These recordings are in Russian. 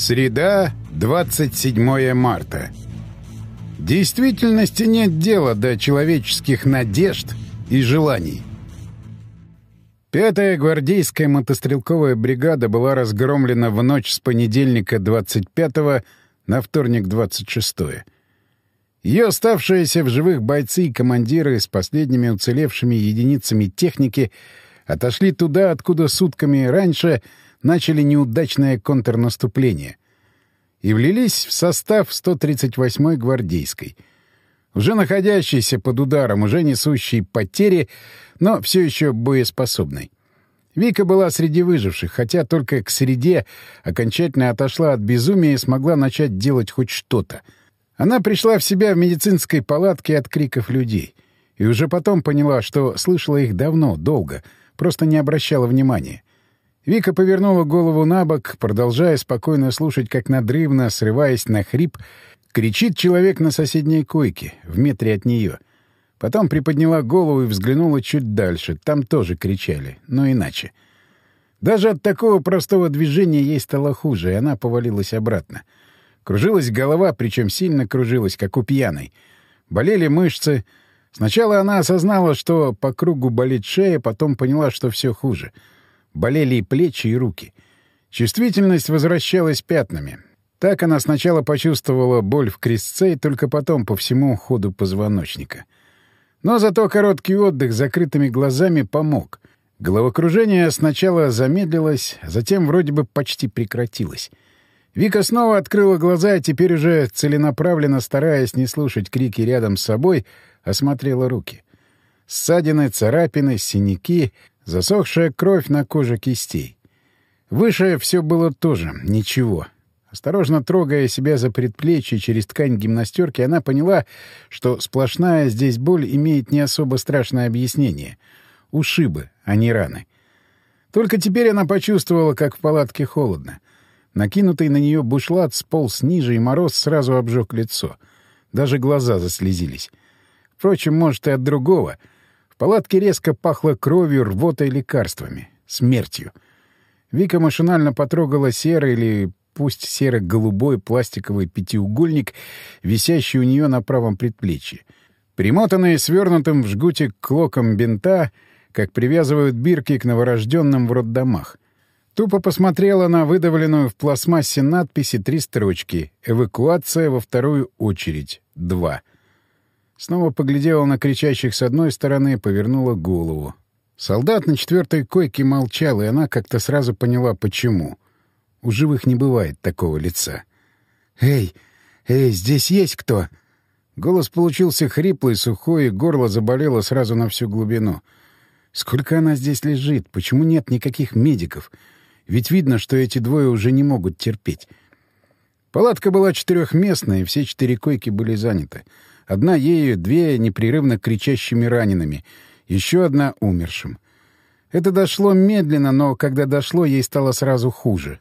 Среда, 27 марта. Действительности нет дела до человеческих надежд и желаний. Пятая гвардейская мотострелковая бригада была разгромлена в ночь с понедельника 25 на вторник 26 -е. Ее оставшиеся в живых бойцы и командиры с последними уцелевшими единицами техники отошли туда, откуда сутками раньше — начали неудачное контрнаступление и влились в состав 138-й гвардейской, уже находящейся под ударом, уже несущей потери, но все еще боеспособной. Вика была среди выживших, хотя только к среде окончательно отошла от безумия и смогла начать делать хоть что-то. Она пришла в себя в медицинской палатке от криков людей. И уже потом поняла, что слышала их давно, долго, просто не обращала внимания. Вика повернула голову на бок, продолжая спокойно слушать, как надрывно, срываясь на хрип, кричит человек на соседней койке, в метре от нее. Потом приподняла голову и взглянула чуть дальше. Там тоже кричали, но иначе. Даже от такого простого движения ей стало хуже, и она повалилась обратно. Кружилась голова, причем сильно кружилась, как у пьяной. Болели мышцы. Сначала она осознала, что по кругу болит шея, потом поняла, что все хуже — Болели и плечи, и руки. Чувствительность возвращалась пятнами. Так она сначала почувствовала боль в крестце и только потом по всему ходу позвоночника. Но зато короткий отдых с закрытыми глазами помог. Головокружение сначала замедлилось, затем вроде бы почти прекратилось. Вика снова открыла глаза и теперь уже целенаправленно, стараясь не слушать крики рядом с собой, осмотрела руки. Ссадины, царапины, синяки, Засохшая кровь на коже кистей. Выше все было тоже ничего. Осторожно трогая себя за предплечье через ткань гимнастерки, она поняла, что сплошная здесь боль имеет не особо страшное объяснение. Ушибы, а не раны. Только теперь она почувствовала, как в палатке холодно. Накинутый на нее бушлат сполз ниже, и мороз сразу обжег лицо. Даже глаза заслезились. Впрочем, может, и от другого — палатке резко пахло кровью, рвотой лекарствами. Смертью. Вика машинально потрогала серый или пусть серо-голубой пластиковый пятиугольник, висящий у нее на правом предплечье. Примотанный свернутым в жгутик клоком бинта, как привязывают бирки к новорожденным в роддомах. Тупо посмотрела на выдавленную в пластмассе надписи три строчки «Эвакуация во вторую очередь. Два». Снова поглядела на кричащих с одной стороны, повернула голову. Солдат на четвертой койке молчал, и она как-то сразу поняла, почему. У живых не бывает такого лица. «Эй, эй, здесь есть кто?» Голос получился хриплый, сухой, и горло заболело сразу на всю глубину. «Сколько она здесь лежит? Почему нет никаких медиков? Ведь видно, что эти двое уже не могут терпеть». Палатка была четырехместная, и все четыре койки были заняты. Одна ею, две непрерывно кричащими ранеными, еще одна умершим. Это дошло медленно, но когда дошло, ей стало сразу хуже.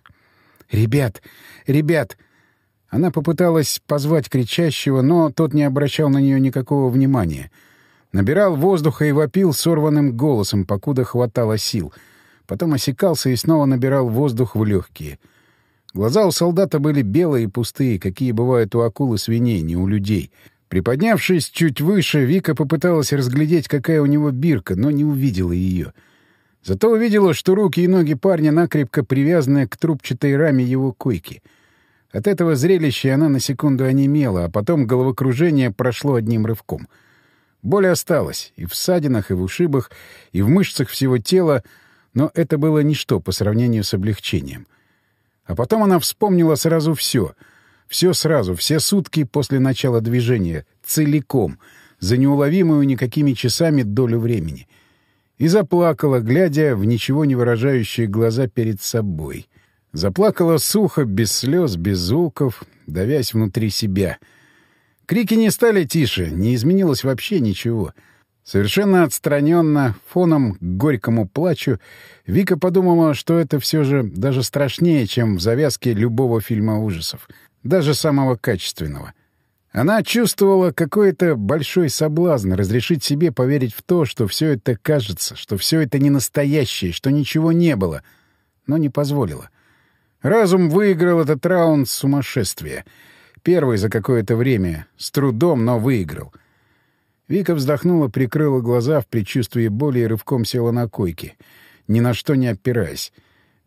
«Ребят! Ребят!» Она попыталась позвать кричащего, но тот не обращал на нее никакого внимания. Набирал воздуха и вопил сорванным голосом, покуда хватало сил. Потом осекался и снова набирал воздух в легкие. Глаза у солдата были белые и пустые, какие бывают у акулы свиней, не у людей — Приподнявшись чуть выше, Вика попыталась разглядеть, какая у него бирка, но не увидела ее. Зато увидела, что руки и ноги парня накрепко привязаны к трубчатой раме его койки. От этого зрелища она на секунду онемела, а потом головокружение прошло одним рывком. Боль осталась и в ссадинах, и в ушибах, и в мышцах всего тела, но это было ничто по сравнению с облегчением. А потом она вспомнила сразу все — все сразу, все сутки после начала движения, целиком, за неуловимую никакими часами долю времени. И заплакала, глядя в ничего не выражающие глаза перед собой. Заплакала сухо, без слез, без звуков, давясь внутри себя. Крики не стали тише, не изменилось вообще ничего. Совершенно отстраненно, фоном к горькому плачу, Вика подумала, что это все же даже страшнее, чем в завязке любого фильма ужасов даже самого качественного. Она чувствовала какой-то большой соблазн разрешить себе поверить в то, что все это кажется, что все это не настоящее, что ничего не было, но не позволила. Разум выиграл этот раунд сумасшествия. Первый за какое-то время. С трудом, но выиграл. Вика вздохнула, прикрыла глаза в предчувствии боли и рывком села на койке, ни на что не опираясь.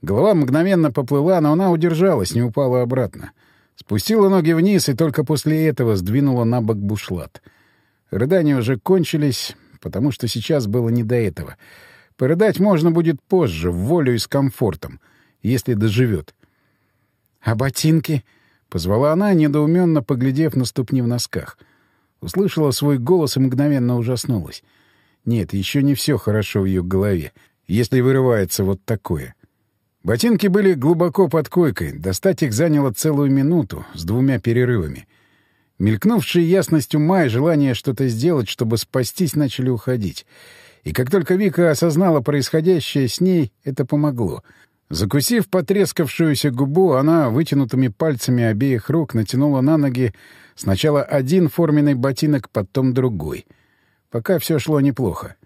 Голова мгновенно поплыла, но она удержалась, не упала обратно. Спустила ноги вниз и только после этого сдвинула на бок бушлат. Рыдания уже кончились, потому что сейчас было не до этого. Порыдать можно будет позже, в волю и с комфортом, если доживет. «А ботинки?» — позвала она, недоуменно поглядев на ступни в носках. Услышала свой голос и мгновенно ужаснулась. Нет, еще не все хорошо в ее голове, если вырывается вот такое. Ботинки были глубоко под койкой, достать их заняло целую минуту, с двумя перерывами. Мелькнувшие ясность ума и желание что-то сделать, чтобы спастись, начали уходить. И как только Вика осознала происходящее с ней, это помогло — Закусив потрескавшуюся губу, она вытянутыми пальцами обеих рук натянула на ноги сначала один форменный ботинок, потом другой. Пока все шло неплохо.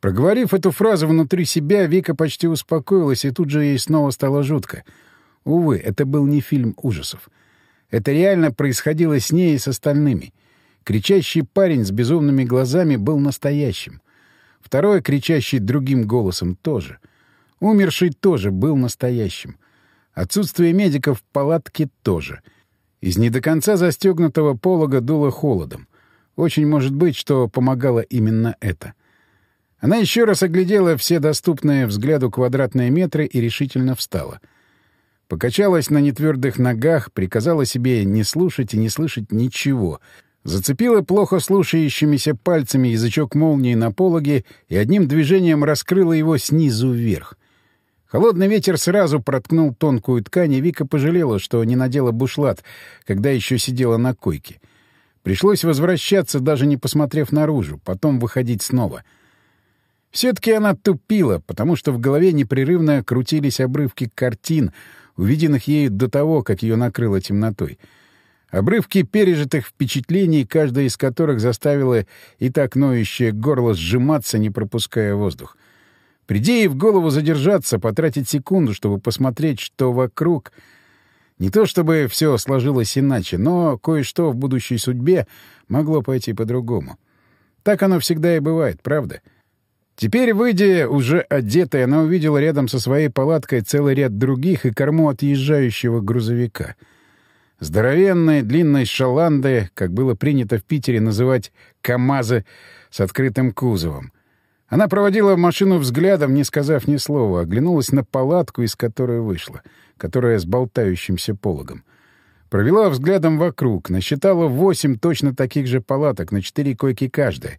Проговорив эту фразу внутри себя, Вика почти успокоилась, и тут же ей снова стало жутко. Увы, это был не фильм ужасов. Это реально происходило с ней и с остальными. Кричащий парень с безумными глазами был настоящим. Второй, кричащий другим голосом, тоже — Умерший тоже был настоящим. Отсутствие медиков в палатке тоже. Из не до конца застегнутого полога дуло холодом. Очень может быть, что помогало именно это. Она еще раз оглядела все доступные взгляду квадратные метры и решительно встала. Покачалась на нетвердых ногах, приказала себе не слушать и не слышать ничего. Зацепила плохо слушающимися пальцами язычок молнии на пологе и одним движением раскрыла его снизу вверх. Холодный ветер сразу проткнул тонкую ткань, и Вика пожалела, что не надела бушлат, когда еще сидела на койке. Пришлось возвращаться, даже не посмотрев наружу, потом выходить снова. Все-таки она тупила, потому что в голове непрерывно крутились обрывки картин, увиденных ею до того, как ее накрыло темнотой. Обрывки пережитых впечатлений, каждая из которых заставила и так ноющее горло сжиматься, не пропуская воздух. Приди ей в голову задержаться, потратить секунду, чтобы посмотреть, что вокруг. Не то чтобы все сложилось иначе, но кое-что в будущей судьбе могло пойти по-другому. Так оно всегда и бывает, правда? Теперь, выйдя уже одетой, она увидела рядом со своей палаткой целый ряд других и корму отъезжающего грузовика. Здоровенные, длинные шаланды, как было принято в Питере называть «КамАЗы» с открытым кузовом — она проводила машину взглядом, не сказав ни слова, оглянулась на палатку, из которой вышла, которая с болтающимся пологом. Провела взглядом вокруг, насчитала восемь точно таких же палаток, на четыре койки каждая,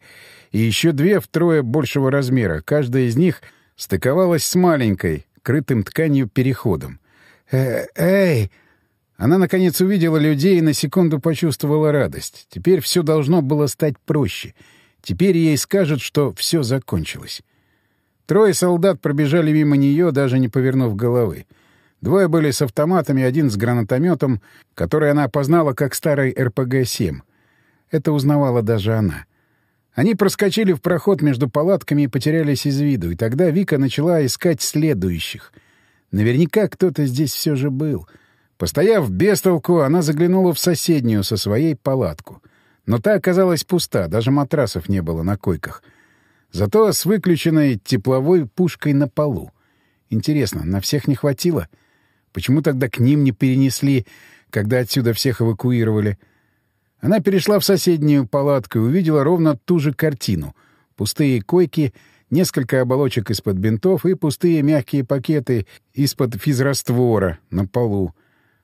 и еще две втрое большего размера, каждая из них стыковалась с маленькой, крытым тканью переходом. «Э «Эй!» Она, наконец, увидела людей и на секунду почувствовала радость. Теперь все должно было стать проще — Теперь ей скажут, что все закончилось. Трое солдат пробежали мимо нее, даже не повернув головы. Двое были с автоматами, один с гранатометом, который она опознала как старый РПГ-7. Это узнавала даже она. Они проскочили в проход между палатками и потерялись из виду, и тогда Вика начала искать следующих. Наверняка кто-то здесь все же был. Постояв без толку, она заглянула в соседнюю со своей палатку — но та оказалась пуста, даже матрасов не было на койках. Зато с выключенной тепловой пушкой на полу. Интересно, на всех не хватило? Почему тогда к ним не перенесли, когда отсюда всех эвакуировали? Она перешла в соседнюю палатку и увидела ровно ту же картину. Пустые койки, несколько оболочек из-под бинтов и пустые мягкие пакеты из-под физраствора на полу.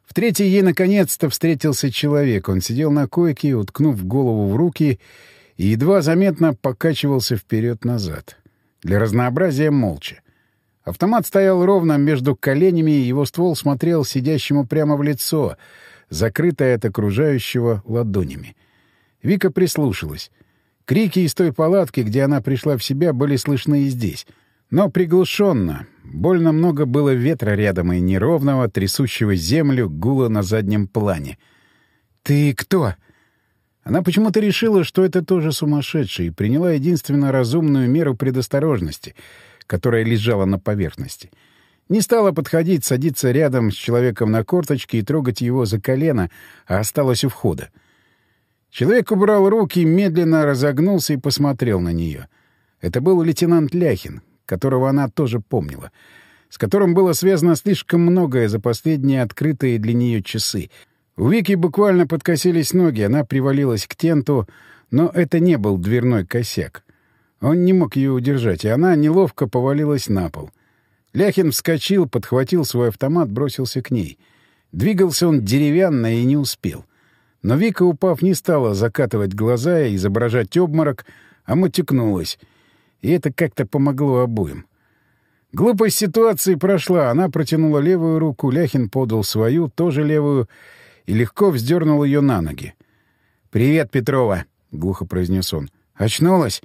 В третьей ей наконец-то встретился человек. Он сидел на койке, уткнув голову в руки, и едва заметно покачивался вперед-назад. Для разнообразия молча. Автомат стоял ровно между коленями, и его ствол смотрел сидящему прямо в лицо, закрытое от окружающего ладонями. Вика прислушалась. Крики из той палатки, где она пришла в себя, были слышны и здесь. Но приглушенно, Больно много было ветра рядом и неровного, трясущего землю гула на заднем плане. «Ты кто?» Она почему-то решила, что это тоже сумасшедший, и приняла единственно разумную меру предосторожности, которая лежала на поверхности. Не стала подходить, садиться рядом с человеком на корточке и трогать его за колено, а осталась у входа. Человек убрал руки, медленно разогнулся и посмотрел на нее. Это был лейтенант Ляхин, которого она тоже помнила, с которым было связано слишком многое за последние открытые для нее часы. У Вики буквально подкосились ноги, она привалилась к тенту, но это не был дверной косяк. Он не мог ее удержать, и она неловко повалилась на пол. Ляхин вскочил, подхватил свой автомат, бросился к ней. Двигался он деревянно и не успел. Но Вика, упав, не стала закатывать глаза и изображать обморок, а мотикнулась. И это как-то помогло обоим. Глупость ситуации прошла. Она протянула левую руку, Ляхин подал свою, тоже левую, и легко вздернул ее на ноги. «Привет, Петрова!» — глухо произнес он. «Очнулась?»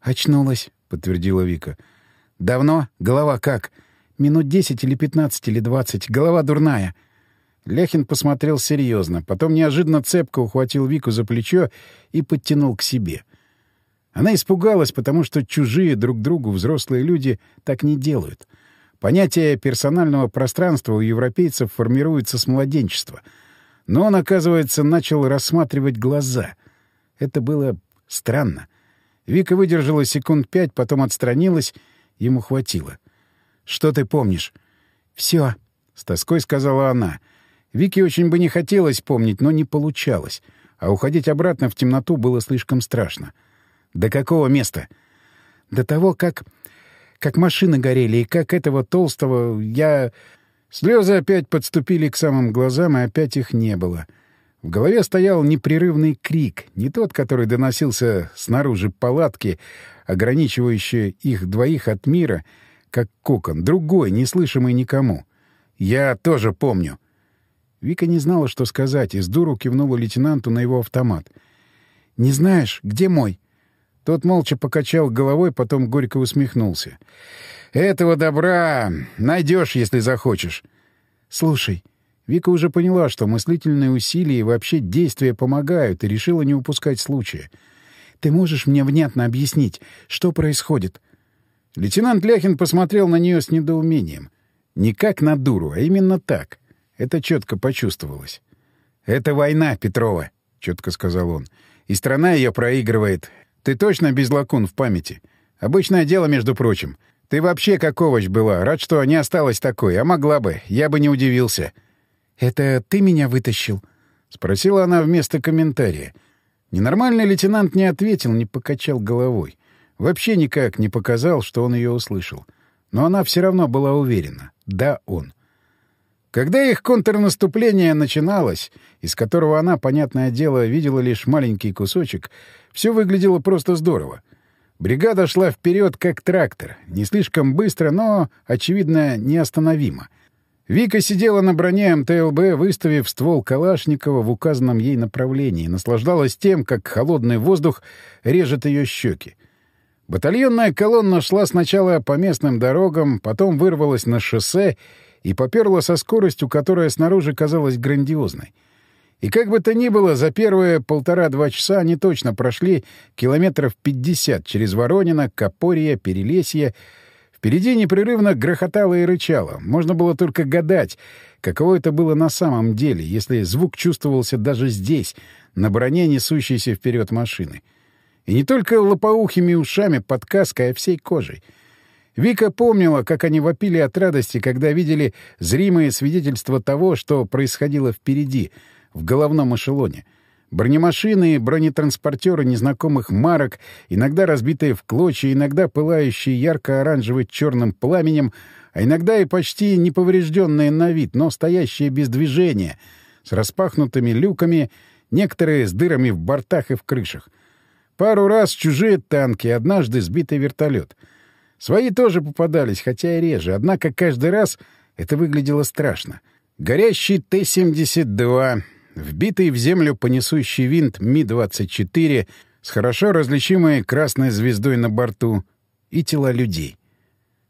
«Очнулась», — подтвердила Вика. «Давно? Голова как? Минут десять или пятнадцать или двадцать. Голова дурная». Ляхин посмотрел серьезно, потом неожиданно цепко ухватил Вику за плечо и подтянул к себе. Она испугалась, потому что чужие друг другу взрослые люди так не делают. Понятие персонального пространства у европейцев формируется с младенчества. Но он, оказывается, начал рассматривать глаза. Это было странно. Вика выдержала секунд пять, потом отстранилась. Ему хватило. «Что ты помнишь?» «Все», — с тоской сказала она. Вике очень бы не хотелось помнить, но не получалось. А уходить обратно в темноту было слишком страшно. «До какого места?» «До того, как... как машины горели, и как этого толстого... я...» Слезы опять подступили к самым глазам, и опять их не было. В голове стоял непрерывный крик, не тот, который доносился снаружи палатки, ограничивающий их двоих от мира, как кокон, другой, неслышимый никому. «Я тоже помню». Вика не знала, что сказать, и с дуру кивнула лейтенанту на его автомат. «Не знаешь, где мой?» Тот молча покачал головой, потом горько усмехнулся. «Этого добра найдешь, если захочешь». «Слушай, Вика уже поняла, что мыслительные усилия и вообще действия помогают, и решила не упускать случая. «Ты можешь мне внятно объяснить, что происходит?» Лейтенант Ляхин посмотрел на нее с недоумением. Не как на дуру, а именно так. Это четко почувствовалось. «Это война, Петрова», — четко сказал он. «И страна ее проигрывает. Ты точно без лакун в памяти? Обычное дело, между прочим. Ты вообще как овощ была. Рад, что не осталась такой. А могла бы. Я бы не удивился». «Это ты меня вытащил?» — спросила она вместо комментария. Ненормальный лейтенант не ответил, не покачал головой. Вообще никак не показал, что он ее услышал. Но она все равно была уверена. Да, он. Когда их контрнаступление начиналось, из которого она, понятное дело, видела лишь маленький кусочек, все выглядело просто здорово. Бригада шла вперед как трактор, не слишком быстро, но, очевидно, неостановимо — Вика сидела на броне МТЛБ, выставив ствол Калашникова в указанном ей направлении, наслаждалась тем, как холодный воздух режет ее щеки. Батальонная колонна шла сначала по местным дорогам, потом вырвалась на шоссе и поперла со скоростью, которая снаружи казалась грандиозной. И как бы то ни было, за первые полтора-два часа они точно прошли километров пятьдесят через Воронина, Копорье, Перелесье, Впереди непрерывно грохотало и рычало. Можно было только гадать, каково это было на самом деле, если звук чувствовался даже здесь, на броне несущейся вперед машины. И не только лопоухими ушами под каской, а всей кожей. Вика помнила, как они вопили от радости, когда видели зримые свидетельства того, что происходило впереди, в головном эшелоне — Бронемашины бронетранспортеры незнакомых марок, иногда разбитые в клочья, иногда пылающие ярко-оранжево-черным пламенем, а иногда и почти неповрежденные на вид, но стоящие без движения, с распахнутыми люками, некоторые с дырами в бортах и в крышах. Пару раз чужие танки, однажды сбитый вертолет. Свои тоже попадались, хотя и реже, однако каждый раз это выглядело страшно. Горящий Т-72, вбитый в землю понесущий винт Ми-24 с хорошо различимой красной звездой на борту и тела людей.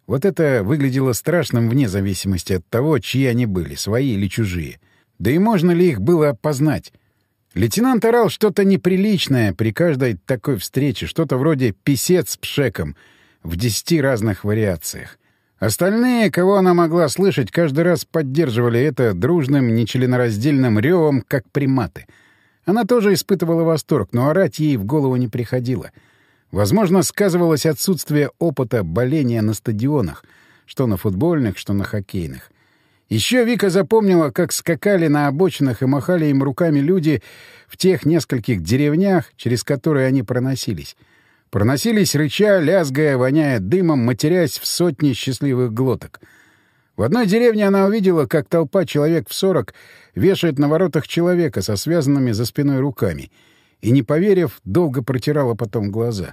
Вот это выглядело страшным вне зависимости от того, чьи они были, свои или чужие. Да и можно ли их было опознать? Лейтенант орал что-то неприличное при каждой такой встрече, что-то вроде «писец с пшеком» в десяти разных вариациях. Остальные, кого она могла слышать, каждый раз поддерживали это дружным, нечленораздельным ревом, как приматы. Она тоже испытывала восторг, но орать ей в голову не приходило. Возможно, сказывалось отсутствие опыта боления на стадионах, что на футбольных, что на хоккейных. Еще Вика запомнила, как скакали на обочинах и махали им руками люди в тех нескольких деревнях, через которые они проносились. Проносились рыча, лязгая, воняя дымом, матерясь в сотни счастливых глоток. В одной деревне она увидела, как толпа человек в сорок вешает на воротах человека со связанными за спиной руками, и, не поверив, долго протирала потом глаза.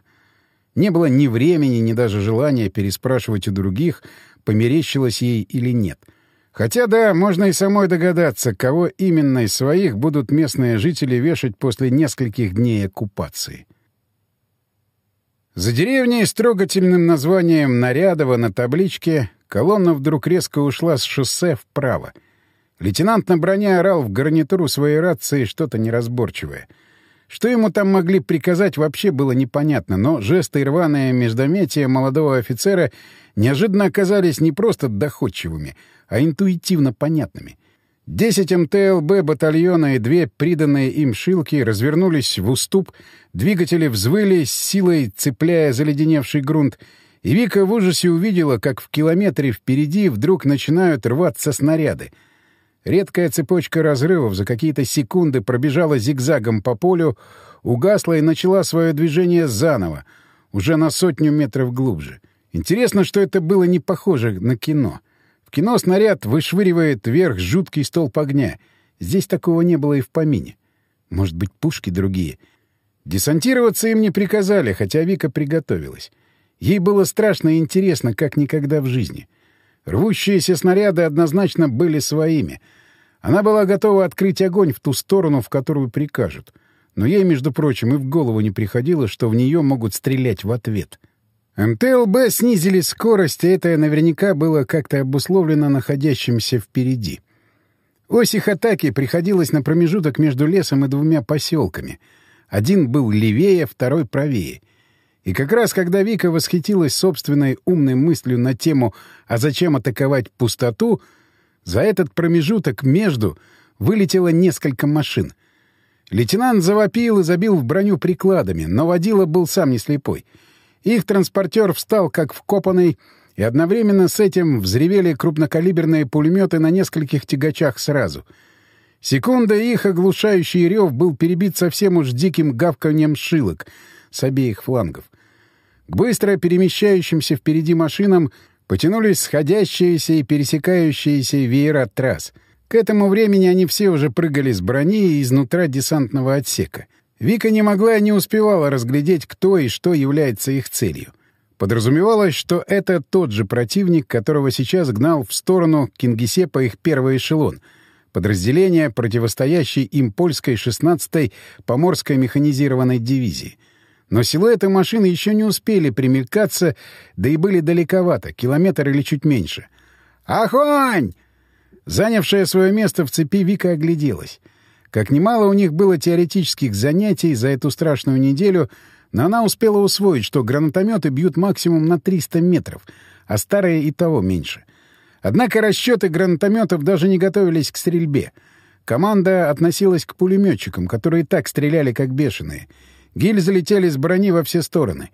Не было ни времени, ни даже желания переспрашивать у других, померещилось ей или нет — Хотя да, можно и самой догадаться, кого именно из своих будут местные жители вешать после нескольких дней оккупации. За деревней с трогательным названием «Нарядово» на табличке колонна вдруг резко ушла с шоссе вправо. Лейтенант на броне орал в гарнитуру своей рации что-то неразборчивое. Что ему там могли приказать, вообще было непонятно, но жесты и рваное междометие молодого офицера неожиданно оказались не просто доходчивыми — а интуитивно понятными. Десять МТЛБ батальона и две приданные им шилки развернулись в уступ, двигатели взвыли, с силой цепляя заледеневший грунт, и Вика в ужасе увидела, как в километре впереди вдруг начинают рваться снаряды. Редкая цепочка разрывов за какие-то секунды пробежала зигзагом по полю, угасла и начала свое движение заново, уже на сотню метров глубже. Интересно, что это было не похоже на кино — в кино снаряд вышвыривает вверх жуткий столб огня. Здесь такого не было и в помине. Может быть, пушки другие. Десантироваться им не приказали, хотя Вика приготовилась. Ей было страшно и интересно, как никогда в жизни. Рвущиеся снаряды однозначно были своими. Она была готова открыть огонь в ту сторону, в которую прикажут. Но ей, между прочим, и в голову не приходило, что в нее могут стрелять в ответ. МТЛБ снизили скорость, и это наверняка было как-то обусловлено находящимся впереди. Ось их атаки приходилась на промежуток между лесом и двумя поселками. Один был левее, второй правее. И как раз когда Вика восхитилась собственной умной мыслью на тему «А зачем атаковать пустоту?», за этот промежуток между вылетело несколько машин. Лейтенант завопил и забил в броню прикладами, но водила был сам не слепой — их транспортер встал как вкопанный, и одновременно с этим взревели крупнокалиберные пулеметы на нескольких тягачах сразу. Секунда их оглушающий рев был перебит совсем уж диким гавканьем шилок с обеих флангов. К быстро перемещающимся впереди машинам потянулись сходящиеся и пересекающиеся веера трасс. К этому времени они все уже прыгали с брони и изнутра десантного отсека — Вика не могла и не успевала разглядеть, кто и что является их целью. Подразумевалось, что это тот же противник, которого сейчас гнал в сторону Кингисеппа их первый эшелон — подразделение, противостоящей им польской 16-й поморской механизированной дивизии. Но силуэты машины еще не успели примелькаться, да и были далековато, километр или чуть меньше. «Огонь!» Занявшая свое место в цепи, Вика огляделась. Как немало у них было теоретических занятий за эту страшную неделю, но она успела усвоить, что гранатометы бьют максимум на 300 метров, а старые и того меньше. Однако расчеты гранатометов даже не готовились к стрельбе. Команда относилась к пулеметчикам, которые так стреляли, как бешеные. Гильзы летели с брони во все стороны.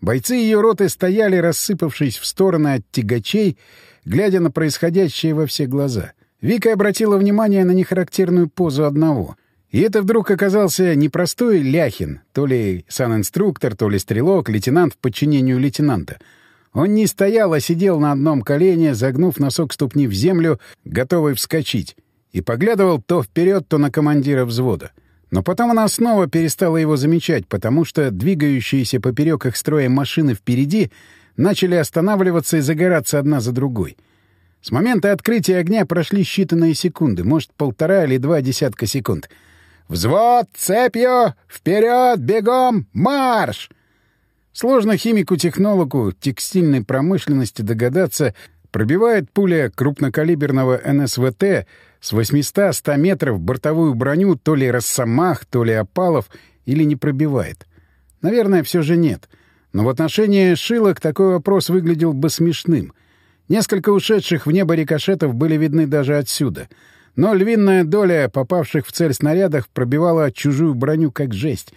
Бойцы ее роты стояли, рассыпавшись в стороны от тягачей, глядя на происходящее во все глаза — Вика обратила внимание на нехарактерную позу одного. И это вдруг оказался не простой Ляхин, то ли санинструктор, то ли стрелок, лейтенант в подчинению лейтенанта. Он не стоял, а сидел на одном колене, загнув носок ступни в землю, готовый вскочить, и поглядывал то вперед, то на командира взвода. Но потом она снова перестала его замечать, потому что двигающиеся поперек их строя машины впереди начали останавливаться и загораться одна за другой — с момента открытия огня прошли считанные секунды, может, полтора или два десятка секунд. «Взвод! Цепью! Вперед! Бегом! Марш!» Сложно химику-технологу текстильной промышленности догадаться, пробивает пуля крупнокалиберного НСВТ с 800-100 метров бортовую броню то ли Росомах, то ли Опалов, или не пробивает. Наверное, все же нет. Но в отношении шилок такой вопрос выглядел бы смешным — Несколько ушедших в небо рикошетов были видны даже отсюда. Но львиная доля попавших в цель снарядов пробивала чужую броню как жесть.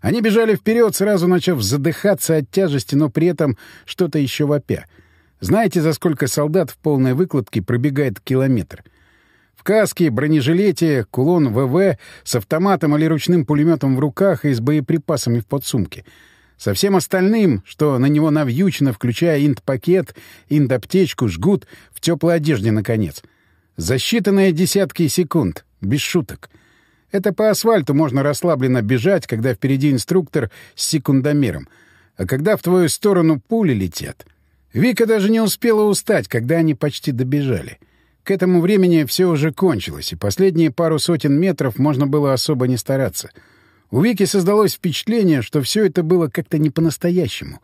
Они бежали вперед, сразу начав задыхаться от тяжести, но при этом что-то еще вопя. Знаете, за сколько солдат в полной выкладке пробегает километр? Каске, бронежилете, кулон ВВ с автоматом или ручным пулеметом в руках и с боеприпасами в подсумке — со всем остальным, что на него навьючено, включая инт-пакет, инт-аптечку, жгут, в теплой одежде, наконец. За считанные десятки секунд, без шуток. Это по асфальту можно расслабленно бежать, когда впереди инструктор с секундомером. А когда в твою сторону пули летят... Вика даже не успела устать, когда они почти добежали. К этому времени все уже кончилось, и последние пару сотен метров можно было особо не стараться — у Вики создалось впечатление, что все это было как-то не по-настоящему.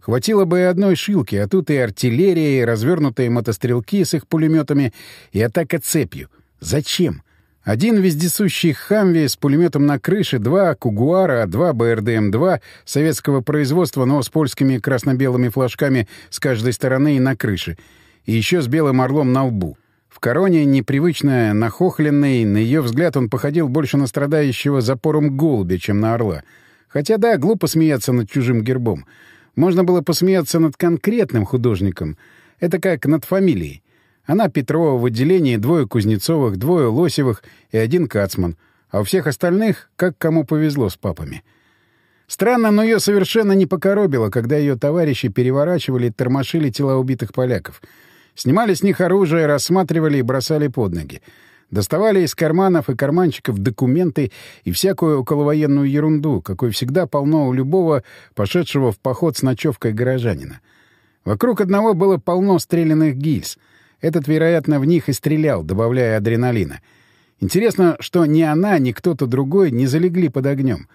Хватило бы и одной шилки, а тут и артиллерия, и развернутые мотострелки с их пулеметами, и атака цепью. Зачем? Один вездесущий «Хамви» с пулеметом на крыше, два «Кугуара», два БРДМ-2 советского производства, но с польскими красно-белыми флажками с каждой стороны и на крыше, и еще с белым орлом на лбу — в короне, непривычно нахохленный, на ее взгляд он походил больше на страдающего запором голубя, чем на орла. Хотя да, глупо смеяться над чужим гербом. Можно было посмеяться над конкретным художником. Это как над фамилией. Она Петрова в отделении, двое Кузнецовых, двое Лосевых и один Кацман. А у всех остальных как кому повезло с папами. Странно, но ее совершенно не покоробило, когда ее товарищи переворачивали и тормошили тела убитых поляков — Снимали с них оружие, рассматривали и бросали под ноги. Доставали из карманов и карманчиков документы и всякую околовоенную ерунду, какой всегда полно у любого пошедшего в поход с ночевкой горожанина. Вокруг одного было полно стрелянных гильз. Этот, вероятно, в них и стрелял, добавляя адреналина. Интересно, что ни она, ни кто-то другой не залегли под огнем.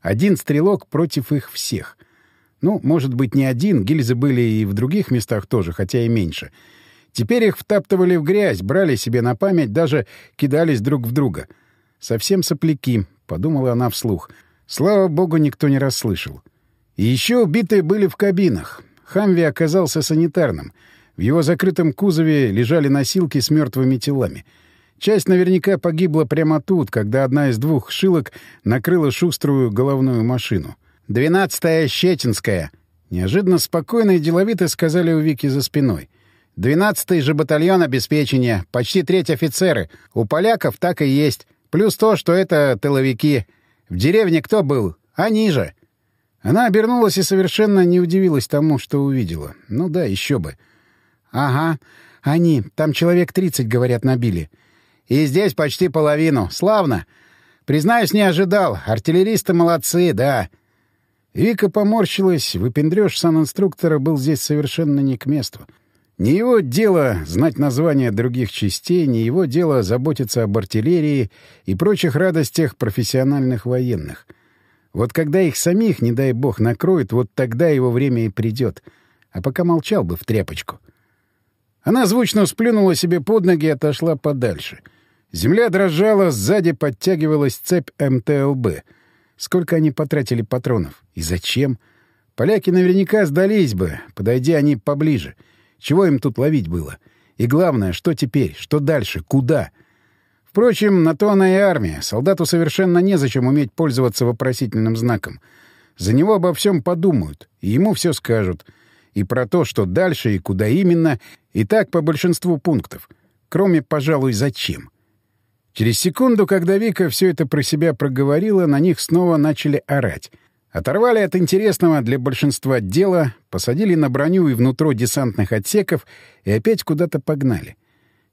Один стрелок против их всех. Ну, может быть, не один, гильзы были и в других местах тоже, хотя и меньше — Теперь их втаптывали в грязь, брали себе на память, даже кидались друг в друга. «Совсем сопляки», — подумала она вслух. Слава богу, никто не расслышал. И еще убитые были в кабинах. Хамви оказался санитарным. В его закрытом кузове лежали носилки с мертвыми телами. Часть наверняка погибла прямо тут, когда одна из двух шилок накрыла шуструю головную машину. «Двенадцатая Щетинская!» Неожиданно спокойно и деловито сказали у Вики за спиной. Двенадцатый же батальон обеспечения, почти треть офицеры. У поляков так и есть. Плюс то, что это тыловики. В деревне кто был? Они же. Она обернулась и совершенно не удивилась тому, что увидела. Ну да, еще бы. Ага, они. Там человек тридцать, говорят, набили. И здесь почти половину. Славно. Признаюсь, не ожидал. Артиллеристы молодцы, да. Вика поморщилась. Выпендрёж санинструктора был здесь совершенно не к месту. Не его дело знать названия других частей, не его дело заботиться об артиллерии и прочих радостях профессиональных военных. Вот когда их самих, не дай бог, накроет, вот тогда его время и придет. А пока молчал бы в тряпочку. Она звучно сплюнула себе под ноги и отошла подальше. Земля дрожала, сзади подтягивалась цепь МТЛБ. Сколько они потратили патронов? И зачем? Поляки наверняка сдались бы, подойди они поближе — чего им тут ловить было? И главное, что теперь? Что дальше? Куда? Впрочем, на то она и армия. Солдату совершенно незачем уметь пользоваться вопросительным знаком. За него обо всем подумают, и ему все скажут. И про то, что дальше и куда именно, и так по большинству пунктов. Кроме, пожалуй, зачем. Через секунду, когда Вика все это про себя проговорила, на них снова начали орать — Оторвали от интересного для большинства дела, посадили на броню и внутрь десантных отсеков и опять куда-то погнали.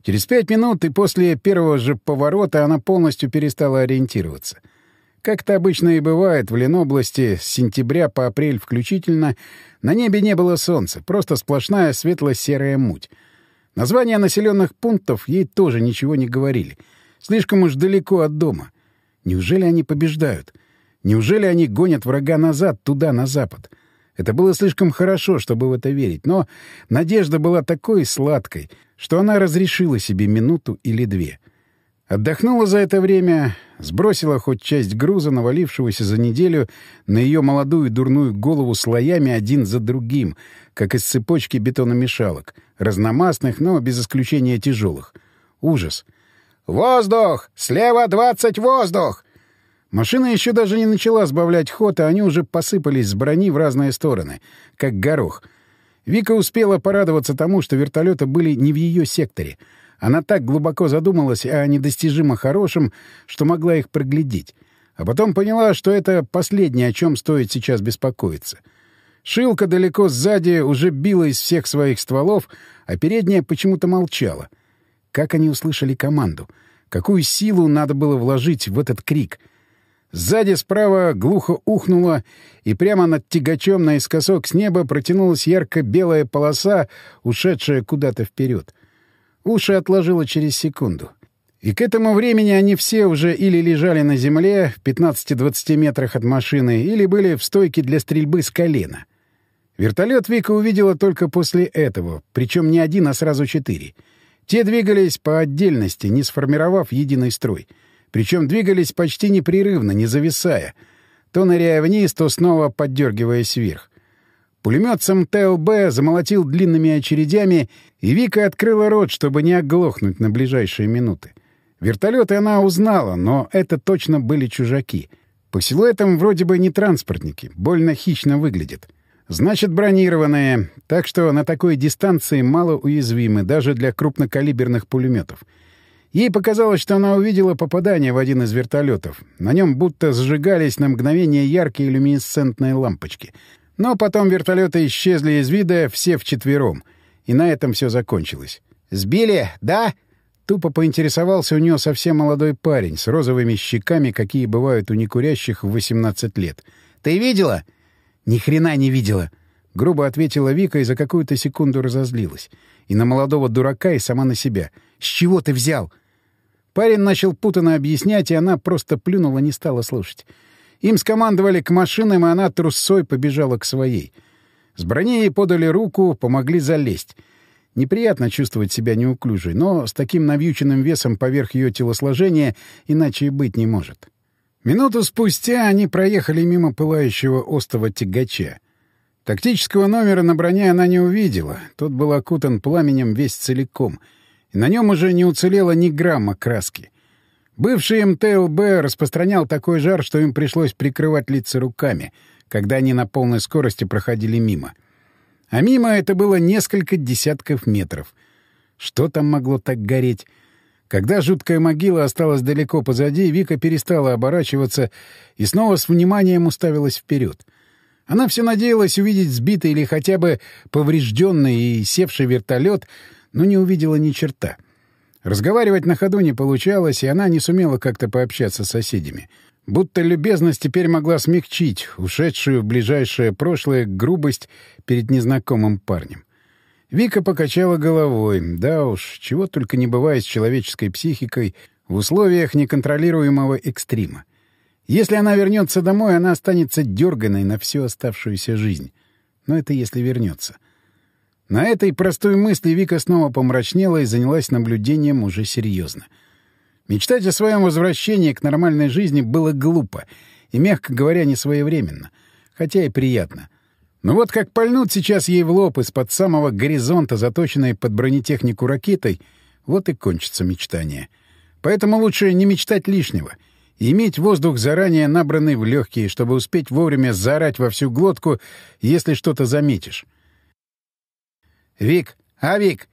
Через пять минут и после первого же поворота она полностью перестала ориентироваться. Как это обычно и бывает, в Ленобласти с сентября по апрель включительно на небе не было солнца, просто сплошная светло-серая муть. Названия населенных пунктов ей тоже ничего не говорили. Слишком уж далеко от дома. Неужели они побеждают? — Неужели они гонят врага назад, туда, на запад? Это было слишком хорошо, чтобы в это верить, но надежда была такой сладкой, что она разрешила себе минуту или две. Отдохнула за это время, сбросила хоть часть груза, навалившегося за неделю, на ее молодую дурную голову слоями один за другим, как из цепочки бетономешалок, разномастных, но без исключения тяжелых. Ужас. «Воздух! Слева двадцать воздух!» Машина еще даже не начала сбавлять ход, а они уже посыпались с брони в разные стороны, как горох. Вика успела порадоваться тому, что вертолеты были не в ее секторе. Она так глубоко задумалась о недостижимо хорошем, что могла их проглядеть. А потом поняла, что это последнее, о чем стоит сейчас беспокоиться. Шилка далеко сзади уже била из всех своих стволов, а передняя почему-то молчала — как они услышали команду? Какую силу надо было вложить в этот крик? Сзади справа глухо ухнуло, и прямо над тягачом наискосок с неба протянулась ярко-белая полоса, ушедшая куда-то вперед. Уши отложило через секунду. И к этому времени они все уже или лежали на земле в 15-20 метрах от машины, или были в стойке для стрельбы с колена. Вертолет Вика увидела только после этого, причем не один, а сразу четыре — те двигались по отдельности, не сформировав единый строй. Причем двигались почти непрерывно, не зависая. То ныряя вниз, то снова поддергиваясь вверх. Пулемет с МТЛБ замолотил длинными очередями, и Вика открыла рот, чтобы не оглохнуть на ближайшие минуты. Вертолеты она узнала, но это точно были чужаки. По силуэтам вроде бы не транспортники, больно хищно выглядят. Значит, бронированные, так что на такой дистанции мало уязвимы даже для крупнокалиберных пулеметов. Ей показалось, что она увидела попадание в один из вертолетов. На нем будто сжигались на мгновение яркие люминесцентные лампочки. Но потом вертолеты исчезли из вида все вчетвером. И на этом все закончилось. «Сбили, да?» Тупо поинтересовался у нее совсем молодой парень с розовыми щеками, какие бывают у некурящих в 18 лет. «Ты видела?» «Ни хрена не видела!» — грубо ответила Вика и за какую-то секунду разозлилась. И на молодого дурака, и сама на себя. «С чего ты взял?» Парень начал путанно объяснять, и она просто плюнула, не стала слушать. Им скомандовали к машинам, и она трусцой побежала к своей. С брони ей подали руку, помогли залезть. Неприятно чувствовать себя неуклюжей, но с таким навьюченным весом поверх ее телосложения иначе и быть не может. Минуту спустя они проехали мимо пылающего остова тягача. Тактического номера на броне она не увидела. Тот был окутан пламенем весь целиком. На нем уже не уцелело ни грамма краски. Бывший МТЛБ распространял такой жар, что им пришлось прикрывать лица руками, когда они на полной скорости проходили мимо. А мимо это было несколько десятков метров. Что там могло так гореть? Когда жуткая могила осталась далеко позади, Вика перестала оборачиваться и снова с вниманием уставилась вперед. Она все надеялась увидеть сбитый или хотя бы поврежденный и севший вертолет, но не увидела ни черта. Разговаривать на ходу не получалось, и она не сумела как-то пообщаться с соседями. Будто любезность теперь могла смягчить ушедшую в ближайшее прошлое грубость перед незнакомым парнем. Вика покачала головой. Да уж, чего только не бывает с человеческой психикой в условиях неконтролируемого экстрима. Если она вернется домой, она останется дерганой на всю оставшуюся жизнь. Но это если вернется. На этой простой мысли Вика снова помрачнела и занялась наблюдением уже серьезно. Мечтать о своем возвращении к нормальной жизни было глупо и, мягко говоря, не своевременно, хотя и приятно. Но вот как пальнут сейчас ей в лоб из-под самого горизонта, заточенной под бронетехнику ракетой, вот и кончится мечтание. Поэтому лучше не мечтать лишнего и иметь воздух заранее набранный в легкие, чтобы успеть вовремя заорать во всю глотку, если что-то заметишь. «Вик! А, Вик!»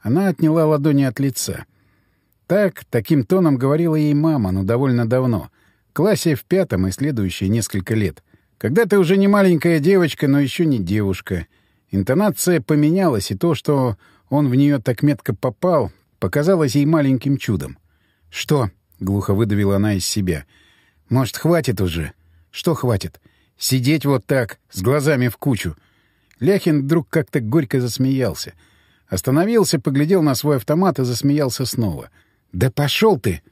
Она отняла ладони от лица. Так, таким тоном говорила ей мама, но довольно давно. В классе в пятом и следующие несколько лет. Когда ты уже не маленькая девочка, но еще не девушка. Интонация поменялась, и то, что он в нее так метко попал, показалось ей маленьким чудом. «Что?» — глухо выдавила она из себя. «Может, хватит уже?» «Что хватит?» «Сидеть вот так, с глазами в кучу». Ляхин вдруг как-то горько засмеялся. Остановился, поглядел на свой автомат и засмеялся снова. «Да пошел ты!»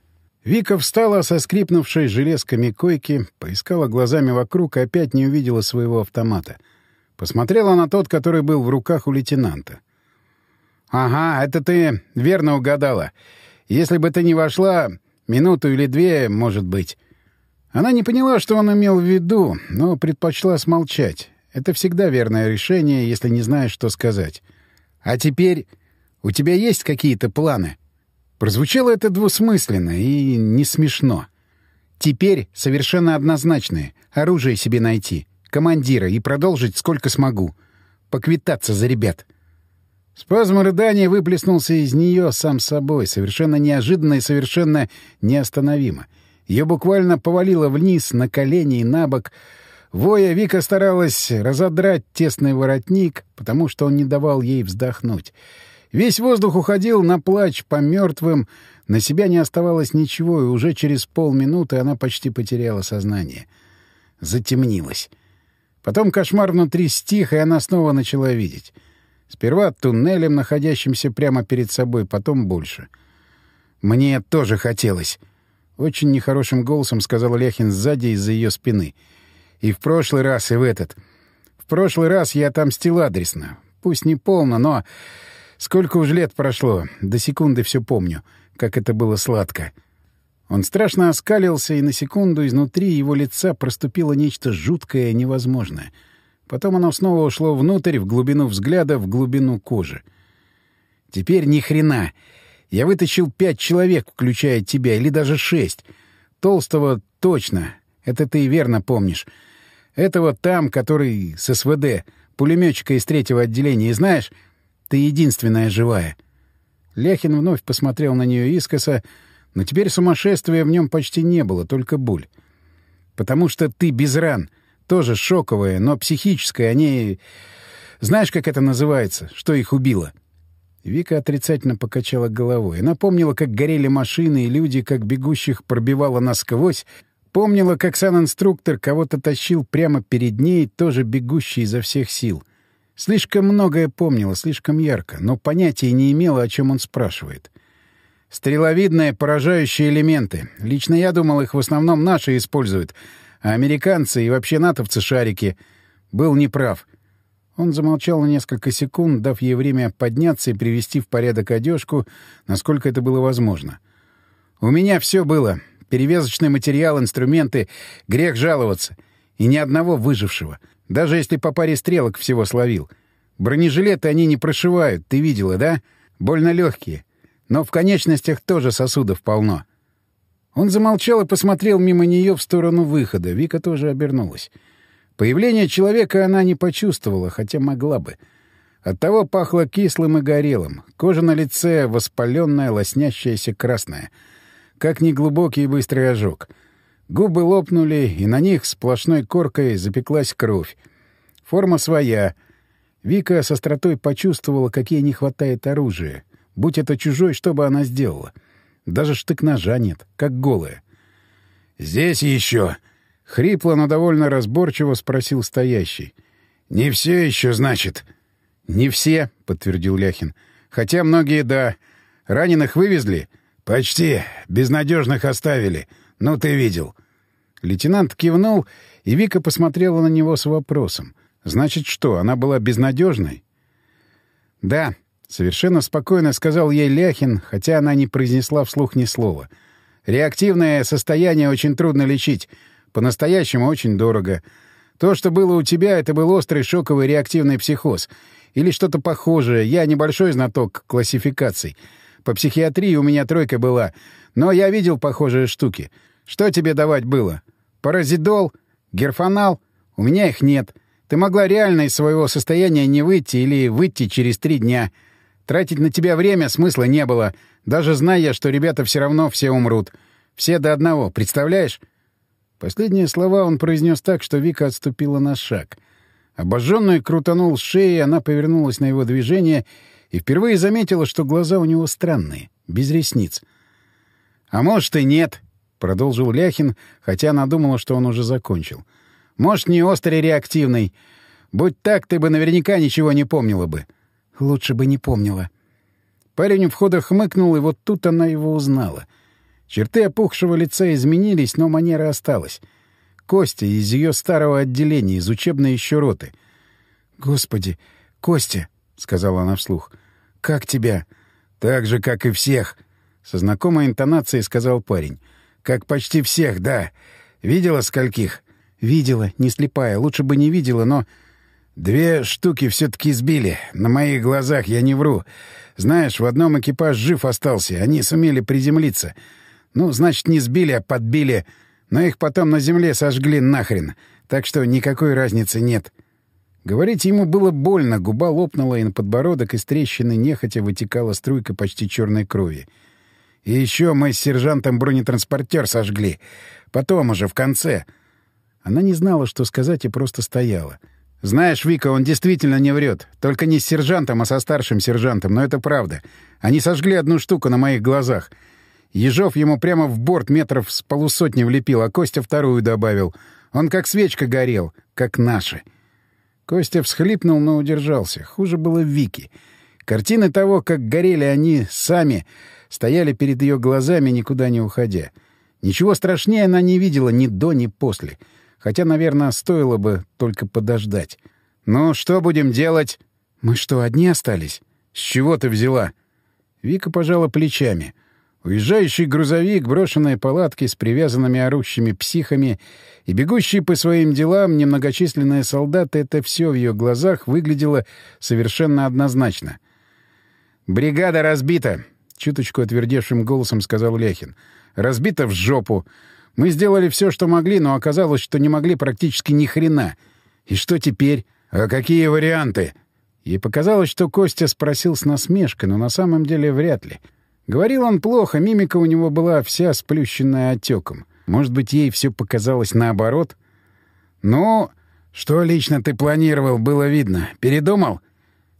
Вика встала со скрипнувшей железками койки, поискала глазами вокруг и опять не увидела своего автомата. Посмотрела на тот, который был в руках у лейтенанта. «Ага, это ты верно угадала. Если бы ты не вошла, Минуту или две, может быть. Она не поняла, что он имел в виду, но предпочла смолчать. Это всегда верное решение, если не знаешь, что сказать. «А теперь у тебя есть какие-то планы?» Прозвучало это двусмысленно и не смешно. «Теперь совершенно однозначные. Оружие себе найти, командира и продолжить сколько смогу. Поквитаться за ребят». Спазм рыдания выплеснулся из нее сам собой, совершенно неожиданно и совершенно неостановимо. Ее буквально повалило вниз, на колени и на бок. Воя Вика старалась разодрать тесный воротник, потому что он не давал ей вздохнуть. Весь воздух уходил на плач по мертвым, на себя не оставалось ничего, и уже через полминуты она почти потеряла сознание. Затемнилась. Потом кошмар внутри стих, и она снова начала видеть. Сперва туннелем, находящимся прямо перед собой, потом больше. «Мне тоже хотелось», — очень нехорошим голосом сказал Ляхин сзади из-за ее спины. «И в прошлый раз, и в этот. В прошлый раз я отомстил адресно. Пусть не полно, но... Сколько уж лет прошло, до секунды все помню, как это было сладко». Он страшно оскалился, и на секунду изнутри его лица проступило нечто жуткое и невозможное — Потом оно снова ушло внутрь, в глубину взгляда, в глубину кожи. Теперь ни хрена. Я вытащил пять человек, включая тебя, или даже шесть. Толстого точно. Это ты верно помнишь. Этого там, который с СВД, пулеметчика из третьего отделения. И знаешь, ты единственная живая. Ляхин вновь посмотрел на нее искоса, но теперь сумасшествия в нем почти не было, только боль. Потому что ты без ран — тоже шоковое, но психическое. Они... Знаешь, как это называется? Что их убило?» Вика отрицательно покачала головой. Она помнила, как горели машины, и люди, как бегущих, пробивало насквозь. Помнила, как санинструктор кого-то тащил прямо перед ней, тоже бегущий изо всех сил. Слишком многое помнила, слишком ярко, но понятия не имела, о чем он спрашивает. «Стреловидные поражающие элементы. Лично я думал, их в основном наши используют. А американцы и вообще натовцы шарики. Был неправ. Он замолчал на несколько секунд, дав ей время подняться и привести в порядок одежку, насколько это было возможно. «У меня все было. Перевязочный материал, инструменты. Грех жаловаться. И ни одного выжившего. Даже если по паре стрелок всего словил. Бронежилеты они не прошивают, ты видела, да? Больно легкие. Но в конечностях тоже сосудов полно. Он замолчал и посмотрел мимо нее в сторону выхода. Вика тоже обернулась. Появление человека она не почувствовала, хотя могла бы. Оттого пахло кислым и горелым. Кожа на лице воспаленная, лоснящаяся красная. Как неглубокий и быстрый ожог. Губы лопнули, и на них сплошной коркой запеклась кровь. Форма своя. Вика с остротой почувствовала, как ей не хватает оружия. Будь это чужой, что бы она сделала? — даже штык-ножа нет, как голая. «Здесь еще!» — хрипло, но довольно разборчиво спросил стоящий. «Не все еще, значит?» «Не все», — подтвердил Ляхин. «Хотя многие, да. Раненых вывезли?» «Почти. Безнадежных оставили. Ну, ты видел». Лейтенант кивнул, и Вика посмотрела на него с вопросом. «Значит, что, она была безнадежной?» «Да», — совершенно спокойно сказал ей Ляхин, хотя она не произнесла вслух ни слова. «Реактивное состояние очень трудно лечить. По-настоящему очень дорого. То, что было у тебя, это был острый шоковый реактивный психоз. Или что-то похожее. Я небольшой знаток классификаций. По психиатрии у меня тройка была. Но я видел похожие штуки. Что тебе давать было? Паразидол? Герфанал? У меня их нет. Ты могла реально из своего состояния не выйти или выйти через три дня». Тратить на тебя время смысла не было, даже зная, что ребята все равно все умрут. Все до одного, представляешь?» Последние слова он произнес так, что Вика отступила на шаг. Обожженный крутанул с шеи, она повернулась на его движение и впервые заметила, что глаза у него странные, без ресниц. «А может, и нет», — продолжил Ляхин, хотя она думала, что он уже закончил. «Может, не острый реактивный. Будь так, ты бы наверняка ничего не помнила бы. Лучше бы не помнила. Парень у входа хмыкнул, и вот тут она его узнала. Черты опухшего лица изменились, но манера осталась. Костя из ее старого отделения, из учебной еще роты. «Господи, Костя!» — сказала она вслух. «Как тебя?» «Так же, как и всех!» Со знакомой интонацией сказал парень. «Как почти всех, да. Видела скольких?» «Видела, не слепая. Лучше бы не видела, но...» «Две штуки все-таки сбили. На моих глазах, я не вру. Знаешь, в одном экипаж жив остался. Они сумели приземлиться. Ну, значит, не сбили, а подбили. Но их потом на земле сожгли нахрен. Так что никакой разницы нет». Говорить ему было больно, губа лопнула, и на подбородок из трещины нехотя вытекала струйка почти черной крови. И еще мы с сержантом бронетранспортер сожгли. Потом уже, в конце. Она не знала, что сказать, и просто стояла. «Знаешь, Вика, он действительно не врет. Только не с сержантом, а со старшим сержантом. Но это правда. Они сожгли одну штуку на моих глазах. Ежов ему прямо в борт метров с полусотни влепил, а Костя вторую добавил. Он как свечка горел, как наши». Костя всхлипнул, но удержался. Хуже было Вики. Картины того, как горели они сами, стояли перед ее глазами, никуда не уходя. Ничего страшнее она не видела ни до, ни после. Хотя, наверное, стоило бы только подождать. «Ну, что будем делать?» «Мы что, одни остались?» «С чего ты взяла?» Вика пожала плечами. Уезжающий грузовик, брошенные палатки с привязанными орущими психами и бегущие по своим делам немногочисленные солдаты — это все в ее глазах выглядело совершенно однозначно. «Бригада разбита!» — чуточку отвердевшим голосом сказал Ляхин. «Разбита в жопу. Мы сделали все, что могли, но оказалось, что не могли практически ни хрена. И что теперь? А какие варианты?» Ей показалось, что Костя спросил с насмешкой, но на самом деле вряд ли — Говорил он плохо, мимика у него была вся сплющенная отеком. Может быть, ей все показалось наоборот? «Ну, что лично ты планировал, было видно. Передумал?»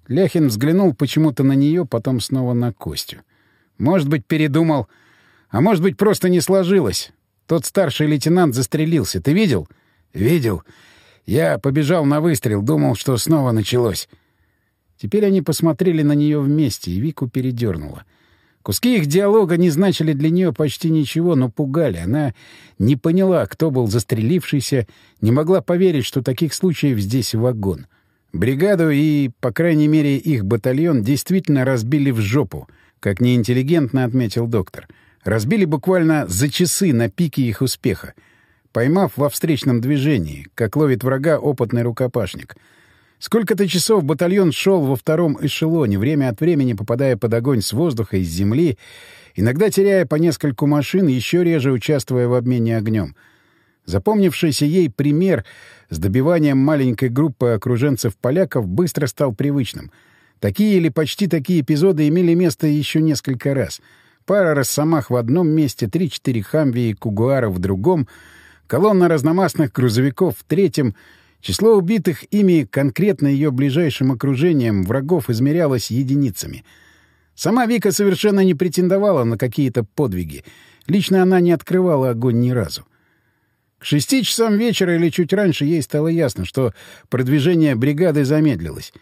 Ляхин взглянул почему-то на нее, потом снова на Костю. «Может быть, передумал. А может быть, просто не сложилось. Тот старший лейтенант застрелился. Ты видел?» «Видел. Я побежал на выстрел, думал, что снова началось». Теперь они посмотрели на нее вместе, и Вику передернула. — Куски их диалога не значили для нее почти ничего, но пугали. Она не поняла, кто был застрелившийся, не могла поверить, что таких случаев здесь вагон. Бригаду и, по крайней мере, их батальон действительно разбили в жопу, как неинтеллигентно отметил доктор. Разбили буквально за часы на пике их успеха, поймав во встречном движении, как ловит врага опытный рукопашник — Сколько-то часов батальон шел во втором эшелоне, время от времени попадая под огонь с воздуха и с земли, иногда теряя по нескольку машин, еще реже участвуя в обмене огнем. Запомнившийся ей пример с добиванием маленькой группы окруженцев-поляков быстро стал привычным. Такие или почти такие эпизоды имели место еще несколько раз. Пара росомах в одном месте, три-четыре хамви и кугуара в другом, колонна разномастных грузовиков в третьем — Число убитых ими конкретно ее ближайшим окружением врагов измерялось единицами. Сама Вика совершенно не претендовала на какие-то подвиги. Лично она не открывала огонь ни разу. К шести часам вечера или чуть раньше ей стало ясно, что продвижение бригады замедлилось.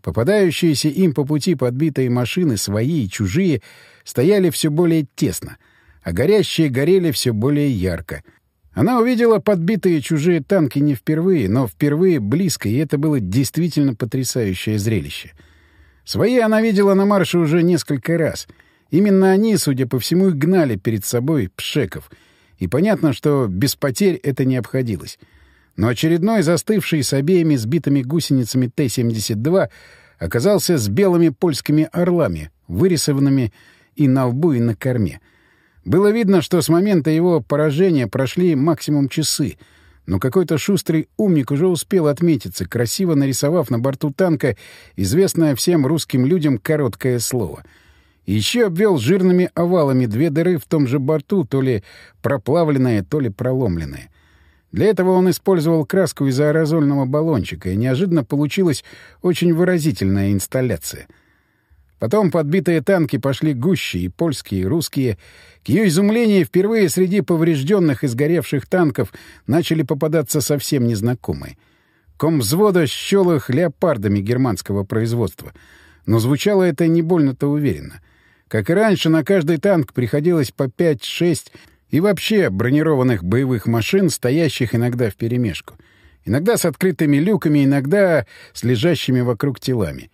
Попадающиеся им по пути подбитые машины, свои и чужие, стояли все более тесно, а горящие горели все более ярко — она увидела подбитые чужие танки не впервые, но впервые близко, и это было действительно потрясающее зрелище. Свои она видела на марше уже несколько раз. Именно они, судя по всему, и гнали перед собой пшеков. И понятно, что без потерь это не обходилось. Но очередной застывший с обеими сбитыми гусеницами Т-72 оказался с белыми польскими орлами, вырисованными и на лбу, и на корме — было видно, что с момента его поражения прошли максимум часы, но какой-то шустрый умник уже успел отметиться, красиво нарисовав на борту танка известное всем русским людям короткое слово. Еще обвел жирными овалами две дыры в том же борту, то ли проплавленные, то ли проломленные. Для этого он использовал краску из аэрозольного баллончика, и неожиданно получилась очень выразительная инсталляция — Потом подбитые танки пошли гуще, и польские, и русские. К ее изумлению, впервые среди поврежденных и сгоревших танков начали попадаться совсем незнакомые. Комвзвода счел их леопардами германского производства. Но звучало это не больно-то уверенно. Как и раньше, на каждый танк приходилось по 5-6 и вообще бронированных боевых машин, стоящих иногда вперемешку. Иногда с открытыми люками, иногда с лежащими вокруг телами.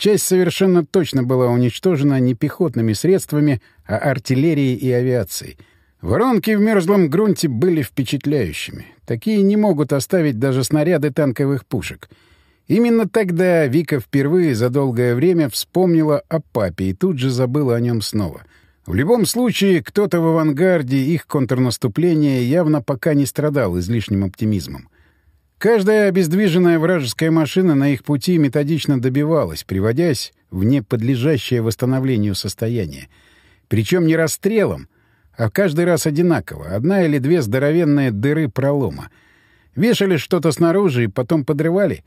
Часть совершенно точно была уничтожена не пехотными средствами, а артиллерией и авиацией. Воронки в мерзлом грунте были впечатляющими. Такие не могут оставить даже снаряды танковых пушек. Именно тогда Вика впервые за долгое время вспомнила о папе и тут же забыла о нем снова. В любом случае, кто-то в авангарде их контрнаступления явно пока не страдал излишним оптимизмом. Каждая обездвиженная вражеская машина на их пути методично добивалась, приводясь в неподлежащее восстановлению состояние. Причем не расстрелом, а каждый раз одинаково. Одна или две здоровенные дыры пролома. Вешали что-то снаружи и потом подрывали.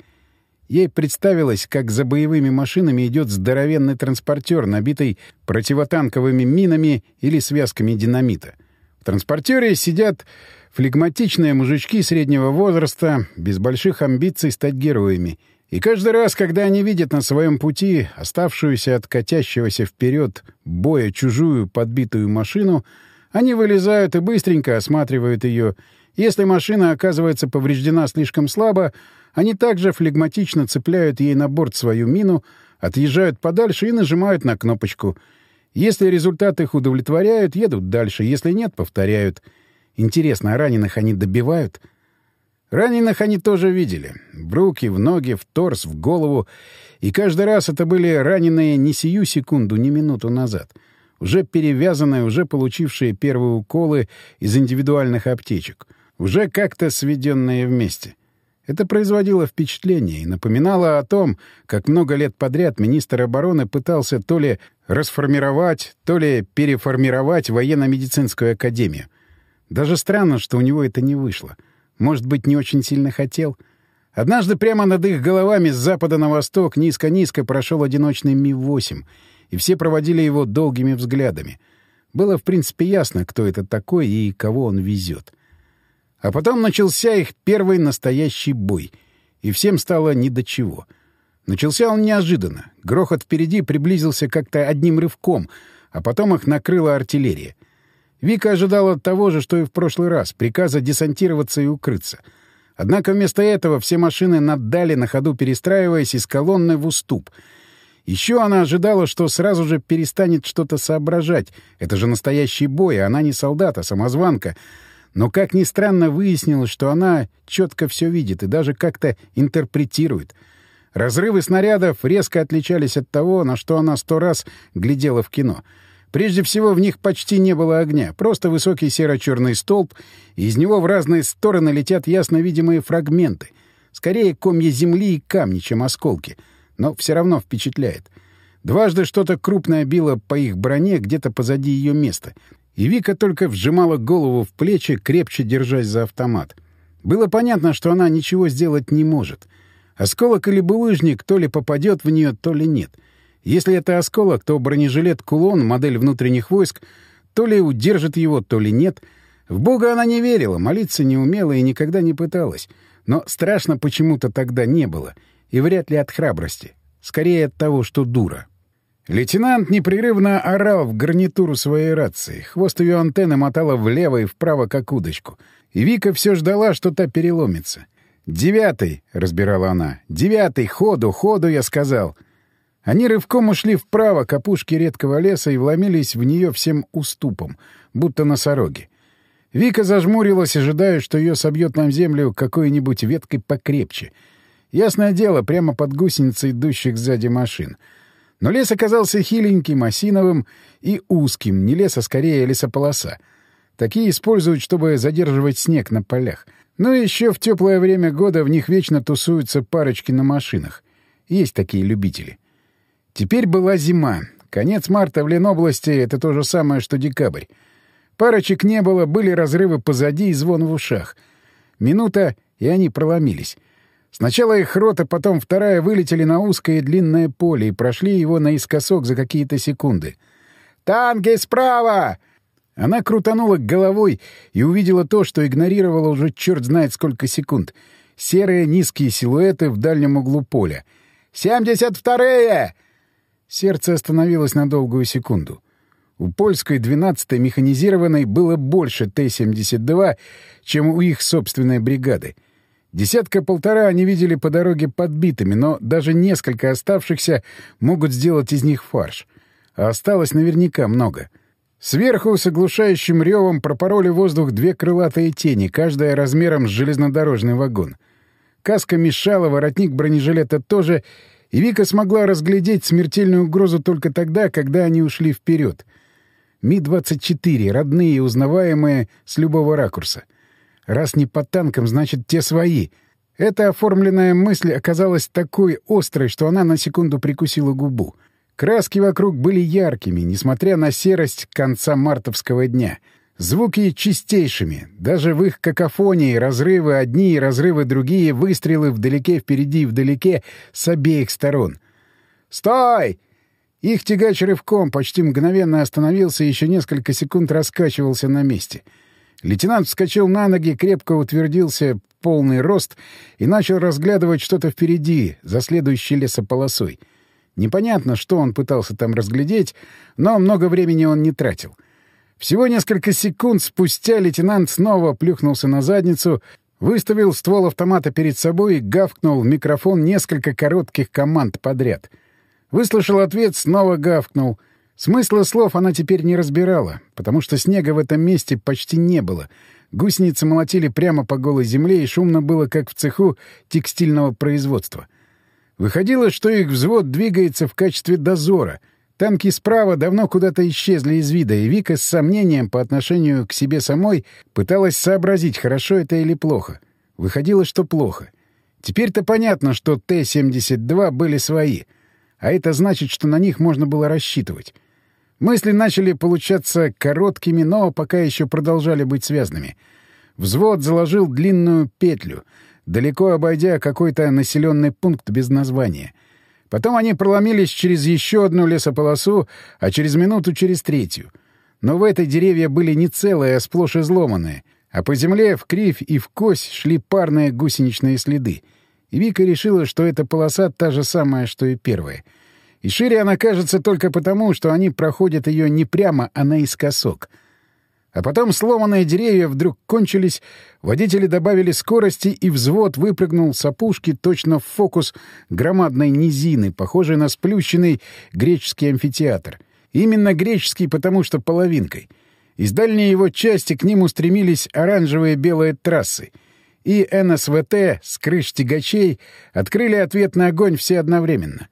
Ей представилось, как за боевыми машинами идет здоровенный транспортер, набитый противотанковыми минами или связками динамита. В транспортере сидят флегматичные мужички среднего возраста, без больших амбиций стать героями. И каждый раз, когда они видят на своем пути оставшуюся от катящегося вперед боя чужую подбитую машину, они вылезают и быстренько осматривают ее. Если машина оказывается повреждена слишком слабо, они также флегматично цепляют ей на борт свою мину, отъезжают подальше и нажимают на кнопочку. Если результат их удовлетворяют, едут дальше, если нет — повторяют — Интересно, а раненых они добивают? Раненых они тоже видели. В руки, в ноги, в торс, в голову. И каждый раз это были раненые не сию секунду, не минуту назад. Уже перевязанные, уже получившие первые уколы из индивидуальных аптечек. Уже как-то сведенные вместе. Это производило впечатление и напоминало о том, как много лет подряд министр обороны пытался то ли расформировать, то ли переформировать военно-медицинскую академию. Даже странно, что у него это не вышло. Может быть, не очень сильно хотел. Однажды прямо над их головами с запада на восток низко-низко прошел одиночный Ми-8, и все проводили его долгими взглядами. Было, в принципе, ясно, кто это такой и кого он везет. А потом начался их первый настоящий бой, и всем стало ни до чего. Начался он неожиданно. Грохот впереди приблизился как-то одним рывком, а потом их накрыла артиллерия — Вика ожидала того же, что и в прошлый раз — приказа десантироваться и укрыться. Однако вместо этого все машины наддали на ходу, перестраиваясь из колонны в уступ. Еще она ожидала, что сразу же перестанет что-то соображать. Это же настоящий бой, а она не солдат, а самозванка. Но, как ни странно, выяснилось, что она четко все видит и даже как-то интерпретирует. Разрывы снарядов резко отличались от того, на что она сто раз глядела в кино — Прежде всего, в них почти не было огня, просто высокий серо-черный столб, и из него в разные стороны летят ясно видимые фрагменты. Скорее, комья земли и камни, чем осколки. Но все равно впечатляет. Дважды что-то крупное било по их броне где-то позади ее места. И Вика только вжимала голову в плечи, крепче держась за автомат. Было понятно, что она ничего сделать не может. Осколок или булыжник то ли попадет в нее, то ли нет — если это осколок, то бронежилет «Кулон», модель внутренних войск, то ли удержит его, то ли нет. В Бога она не верила, молиться не умела и никогда не пыталась. Но страшно почему-то тогда не было. И вряд ли от храбрости. Скорее от того, что дура. Лейтенант непрерывно орал в гарнитуру своей рации. Хвост ее антенны мотала влево и вправо, как удочку. И Вика все ждала, что та переломится. «Девятый!» — разбирала она. «Девятый! Ходу, ходу!» — я сказал. — они рывком ушли вправо к опушке редкого леса и вломились в нее всем уступом, будто носороги. Вика зажмурилась, ожидая, что ее собьет на землю какой-нибудь веткой покрепче. Ясное дело, прямо под гусеницей идущих сзади машин. Но лес оказался хиленьким, осиновым и узким, не лес, а скорее лесополоса. Такие используют, чтобы задерживать снег на полях. Но еще в теплое время года в них вечно тусуются парочки на машинах. Есть такие любители. Теперь была зима. Конец марта в Ленобласти — это то же самое, что декабрь. Парочек не было, были разрывы позади и звон в ушах. Минута, и они проломились. Сначала их рота, потом вторая вылетели на узкое длинное поле и прошли его наискосок за какие-то секунды. «Танки справа!» Она крутанула головой и увидела то, что игнорировала уже черт знает сколько секунд. Серые низкие силуэты в дальнем углу поля. «Семьдесят вторые!» Сердце остановилось на долгую секунду. У польской 12-й механизированной было больше Т-72, чем у их собственной бригады. Десятка-полтора они видели по дороге подбитыми, но даже несколько оставшихся могут сделать из них фарш. А осталось наверняка много. Сверху с оглушающим ревом пропороли воздух две крылатые тени, каждая размером с железнодорожный вагон. Каска мешала, воротник бронежилета тоже, и Вика смогла разглядеть смертельную угрозу только тогда, когда они ушли вперед. Ми-24, родные, узнаваемые с любого ракурса. Раз не по танкам, значит, те свои. Эта оформленная мысль оказалась такой острой, что она на секунду прикусила губу. Краски вокруг были яркими, несмотря на серость конца мартовского дня. Звуки чистейшими. Даже в их какофонии разрывы одни разрывы другие, выстрелы вдалеке, впереди вдалеке с обеих сторон. «Стой!» Их тягач рывком почти мгновенно остановился и еще несколько секунд раскачивался на месте — Лейтенант вскочил на ноги, крепко утвердился полный рост и начал разглядывать что-то впереди, за следующей лесополосой. Непонятно, что он пытался там разглядеть, но много времени он не тратил. Всего несколько секунд спустя лейтенант снова плюхнулся на задницу, выставил ствол автомата перед собой и гавкнул в микрофон несколько коротких команд подряд. Выслушал ответ, снова гавкнул — Смысла слов она теперь не разбирала, потому что снега в этом месте почти не было. Гусеницы молотили прямо по голой земле, и шумно было, как в цеху текстильного производства. Выходило, что их взвод двигается в качестве дозора. Танки справа давно куда-то исчезли из вида, и Вика с сомнением по отношению к себе самой пыталась сообразить, хорошо это или плохо. Выходило, что плохо. Теперь-то понятно, что Т-72 были свои, а это значит, что на них можно было рассчитывать. Мысли начали получаться короткими, но пока еще продолжали быть связанными. Взвод заложил длинную петлю, далеко обойдя какой-то населенный пункт без названия. Потом они проломились через еще одну лесополосу, а через минуту через третью. Но в этой деревья были не целые, а сплошь изломанные, а по земле в кривь и в кось шли парные гусеничные следы. И Вика решила, что эта полоса та же самая, что и первая — и шире она кажется только потому, что они проходят ее не прямо, а наискосок. А потом сломанные деревья вдруг кончились, водители добавили скорости, и взвод выпрыгнул с опушки точно в фокус громадной низины, похожей на сплющенный греческий амфитеатр. Именно греческий, потому что половинкой. Из дальней его части к ним устремились оранжевые белые трассы. И НСВТ с крыш тягачей открыли ответный огонь все одновременно.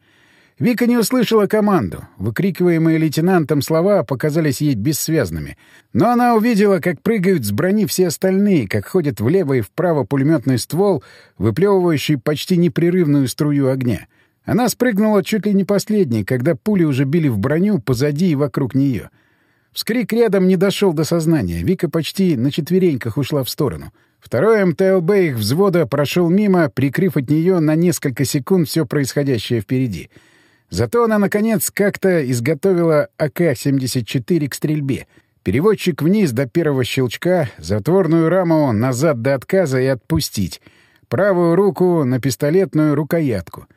Вика не услышала команду. Выкрикиваемые лейтенантом слова показались ей бессвязными. Но она увидела, как прыгают с брони все остальные, как ходит влево и вправо пулеметный ствол, выплевывающий почти непрерывную струю огня. Она спрыгнула чуть ли не последней, когда пули уже били в броню позади и вокруг нее. Вскрик рядом не дошел до сознания. Вика почти на четвереньках ушла в сторону. Второй МТЛБ их взвода прошел мимо, прикрыв от нее на несколько секунд все происходящее впереди — Зато она, наконец, как-то изготовила АК-74 к стрельбе. Переводчик вниз до первого щелчка, затворную раму назад до отказа и отпустить. Правую руку на пистолетную рукоятку.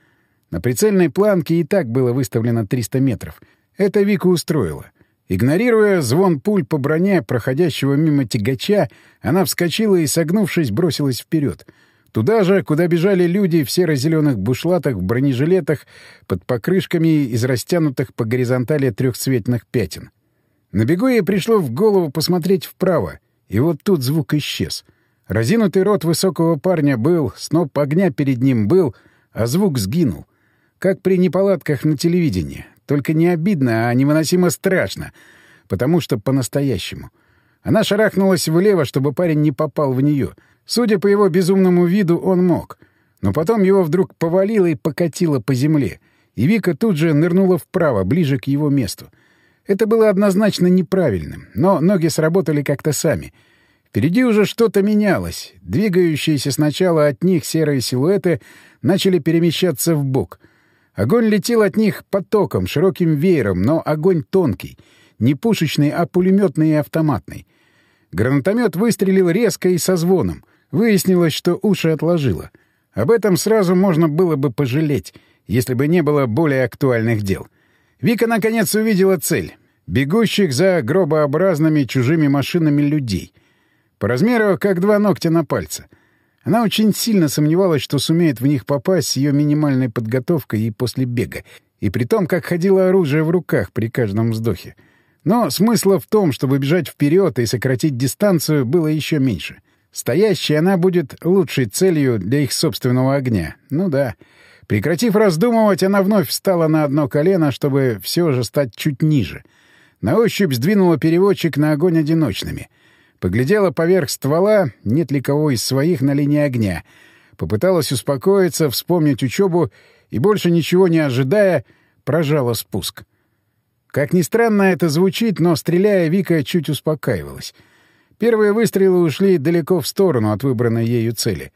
На прицельной планке и так было выставлено 300 метров. Это Вика устроила. Игнорируя звон пуль по броне проходящего мимо тягача, она вскочила и, согнувшись, бросилась вперед — Туда же, куда бежали люди в серо-зеленых бушлатах, в бронежилетах, под покрышками из растянутых по горизонтали трехцветных пятен. На бегу ей пришло в голову посмотреть вправо, и вот тут звук исчез. Разинутый рот высокого парня был, сноп огня перед ним был, а звук сгинул. Как при неполадках на телевидении. Только не обидно, а невыносимо страшно. Потому что по-настоящему. Она шарахнулась влево, чтобы парень не попал в нее — Судя по его безумному виду, он мог. Но потом его вдруг повалило и покатило по земле, и Вика тут же нырнула вправо, ближе к его месту. Это было однозначно неправильным, но ноги сработали как-то сами. Впереди уже что-то менялось. Двигающиеся сначала от них серые силуэты начали перемещаться в бок. Огонь летел от них потоком, широким веером, но огонь тонкий, не пушечный, а пулеметный и автоматный. Гранатомет выстрелил резко и со звоном — Выяснилось, что уши отложило. Об этом сразу можно было бы пожалеть, если бы не было более актуальных дел. Вика наконец увидела цель — бегущих за гробообразными чужими машинами людей. По размеру, как два ногтя на пальце. Она очень сильно сомневалась, что сумеет в них попасть с ее минимальной подготовкой и после бега, и при том, как ходило оружие в руках при каждом вздохе. Но смысла в том, чтобы бежать вперед и сократить дистанцию, было еще меньше. Стоящей она будет лучшей целью для их собственного огня. Ну да. Прекратив раздумывать, она вновь встала на одно колено, чтобы все же стать чуть ниже. На ощупь сдвинула переводчик на огонь одиночными. Поглядела поверх ствола, нет ли кого из своих на линии огня. Попыталась успокоиться, вспомнить учебу и, больше ничего не ожидая, прожала спуск. Как ни странно это звучит, но, стреляя, Вика чуть успокаивалась. Первые выстрелы ушли далеко в сторону от выбранной ею цели.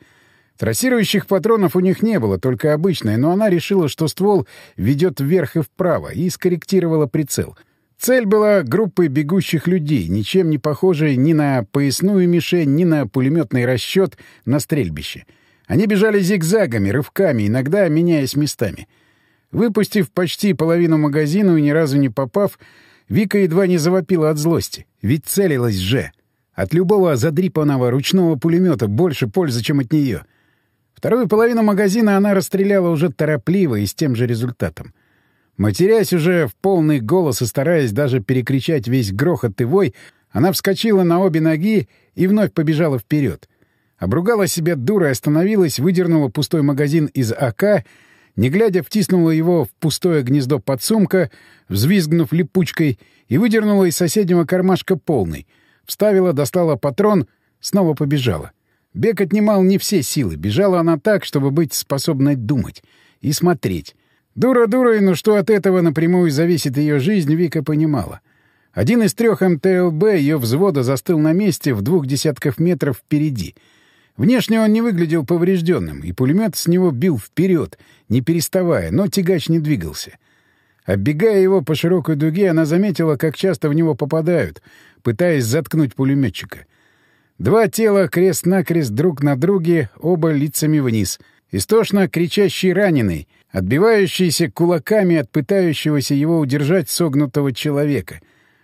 Трассирующих патронов у них не было, только обычные, но она решила, что ствол ведет вверх и вправо, и скорректировала прицел. Цель была группой бегущих людей, ничем не похожей ни на поясную мишень, ни на пулеметный расчет на стрельбище. Они бежали зигзагами, рывками, иногда меняясь местами. Выпустив почти половину магазина и ни разу не попав, Вика едва не завопила от злости. Ведь целилась же. От любого задрипанного ручного пулемета больше пользы, чем от нее. Вторую половину магазина она расстреляла уже торопливо и с тем же результатом. Матерясь уже в полный голос и стараясь даже перекричать весь грохот и вой, она вскочила на обе ноги и вновь побежала вперед. Обругала себя дурой, остановилась, выдернула пустой магазин из АК — не глядя, втиснула его в пустое гнездо подсумка, взвизгнув липучкой, и выдернула из соседнего кармашка полный. Вставила, достала патрон, снова побежала. Бег отнимал не все силы. Бежала она так, чтобы быть способной думать и смотреть. Дура дурой, но что от этого напрямую зависит ее жизнь, Вика понимала. Один из трех МТЛБ ее взвода застыл на месте в двух десятках метров впереди — Внешне он не выглядел поврежденным, и пулемет с него бил вперед, не переставая, но тягач не двигался. Оббегая его по широкой дуге, она заметила, как часто в него попадают, пытаясь заткнуть пулеметчика. Два тела крест-накрест друг на друге, оба лицами вниз. Истошно кричащий раненый, отбивающийся кулаками от пытающегося его удержать согнутого человека.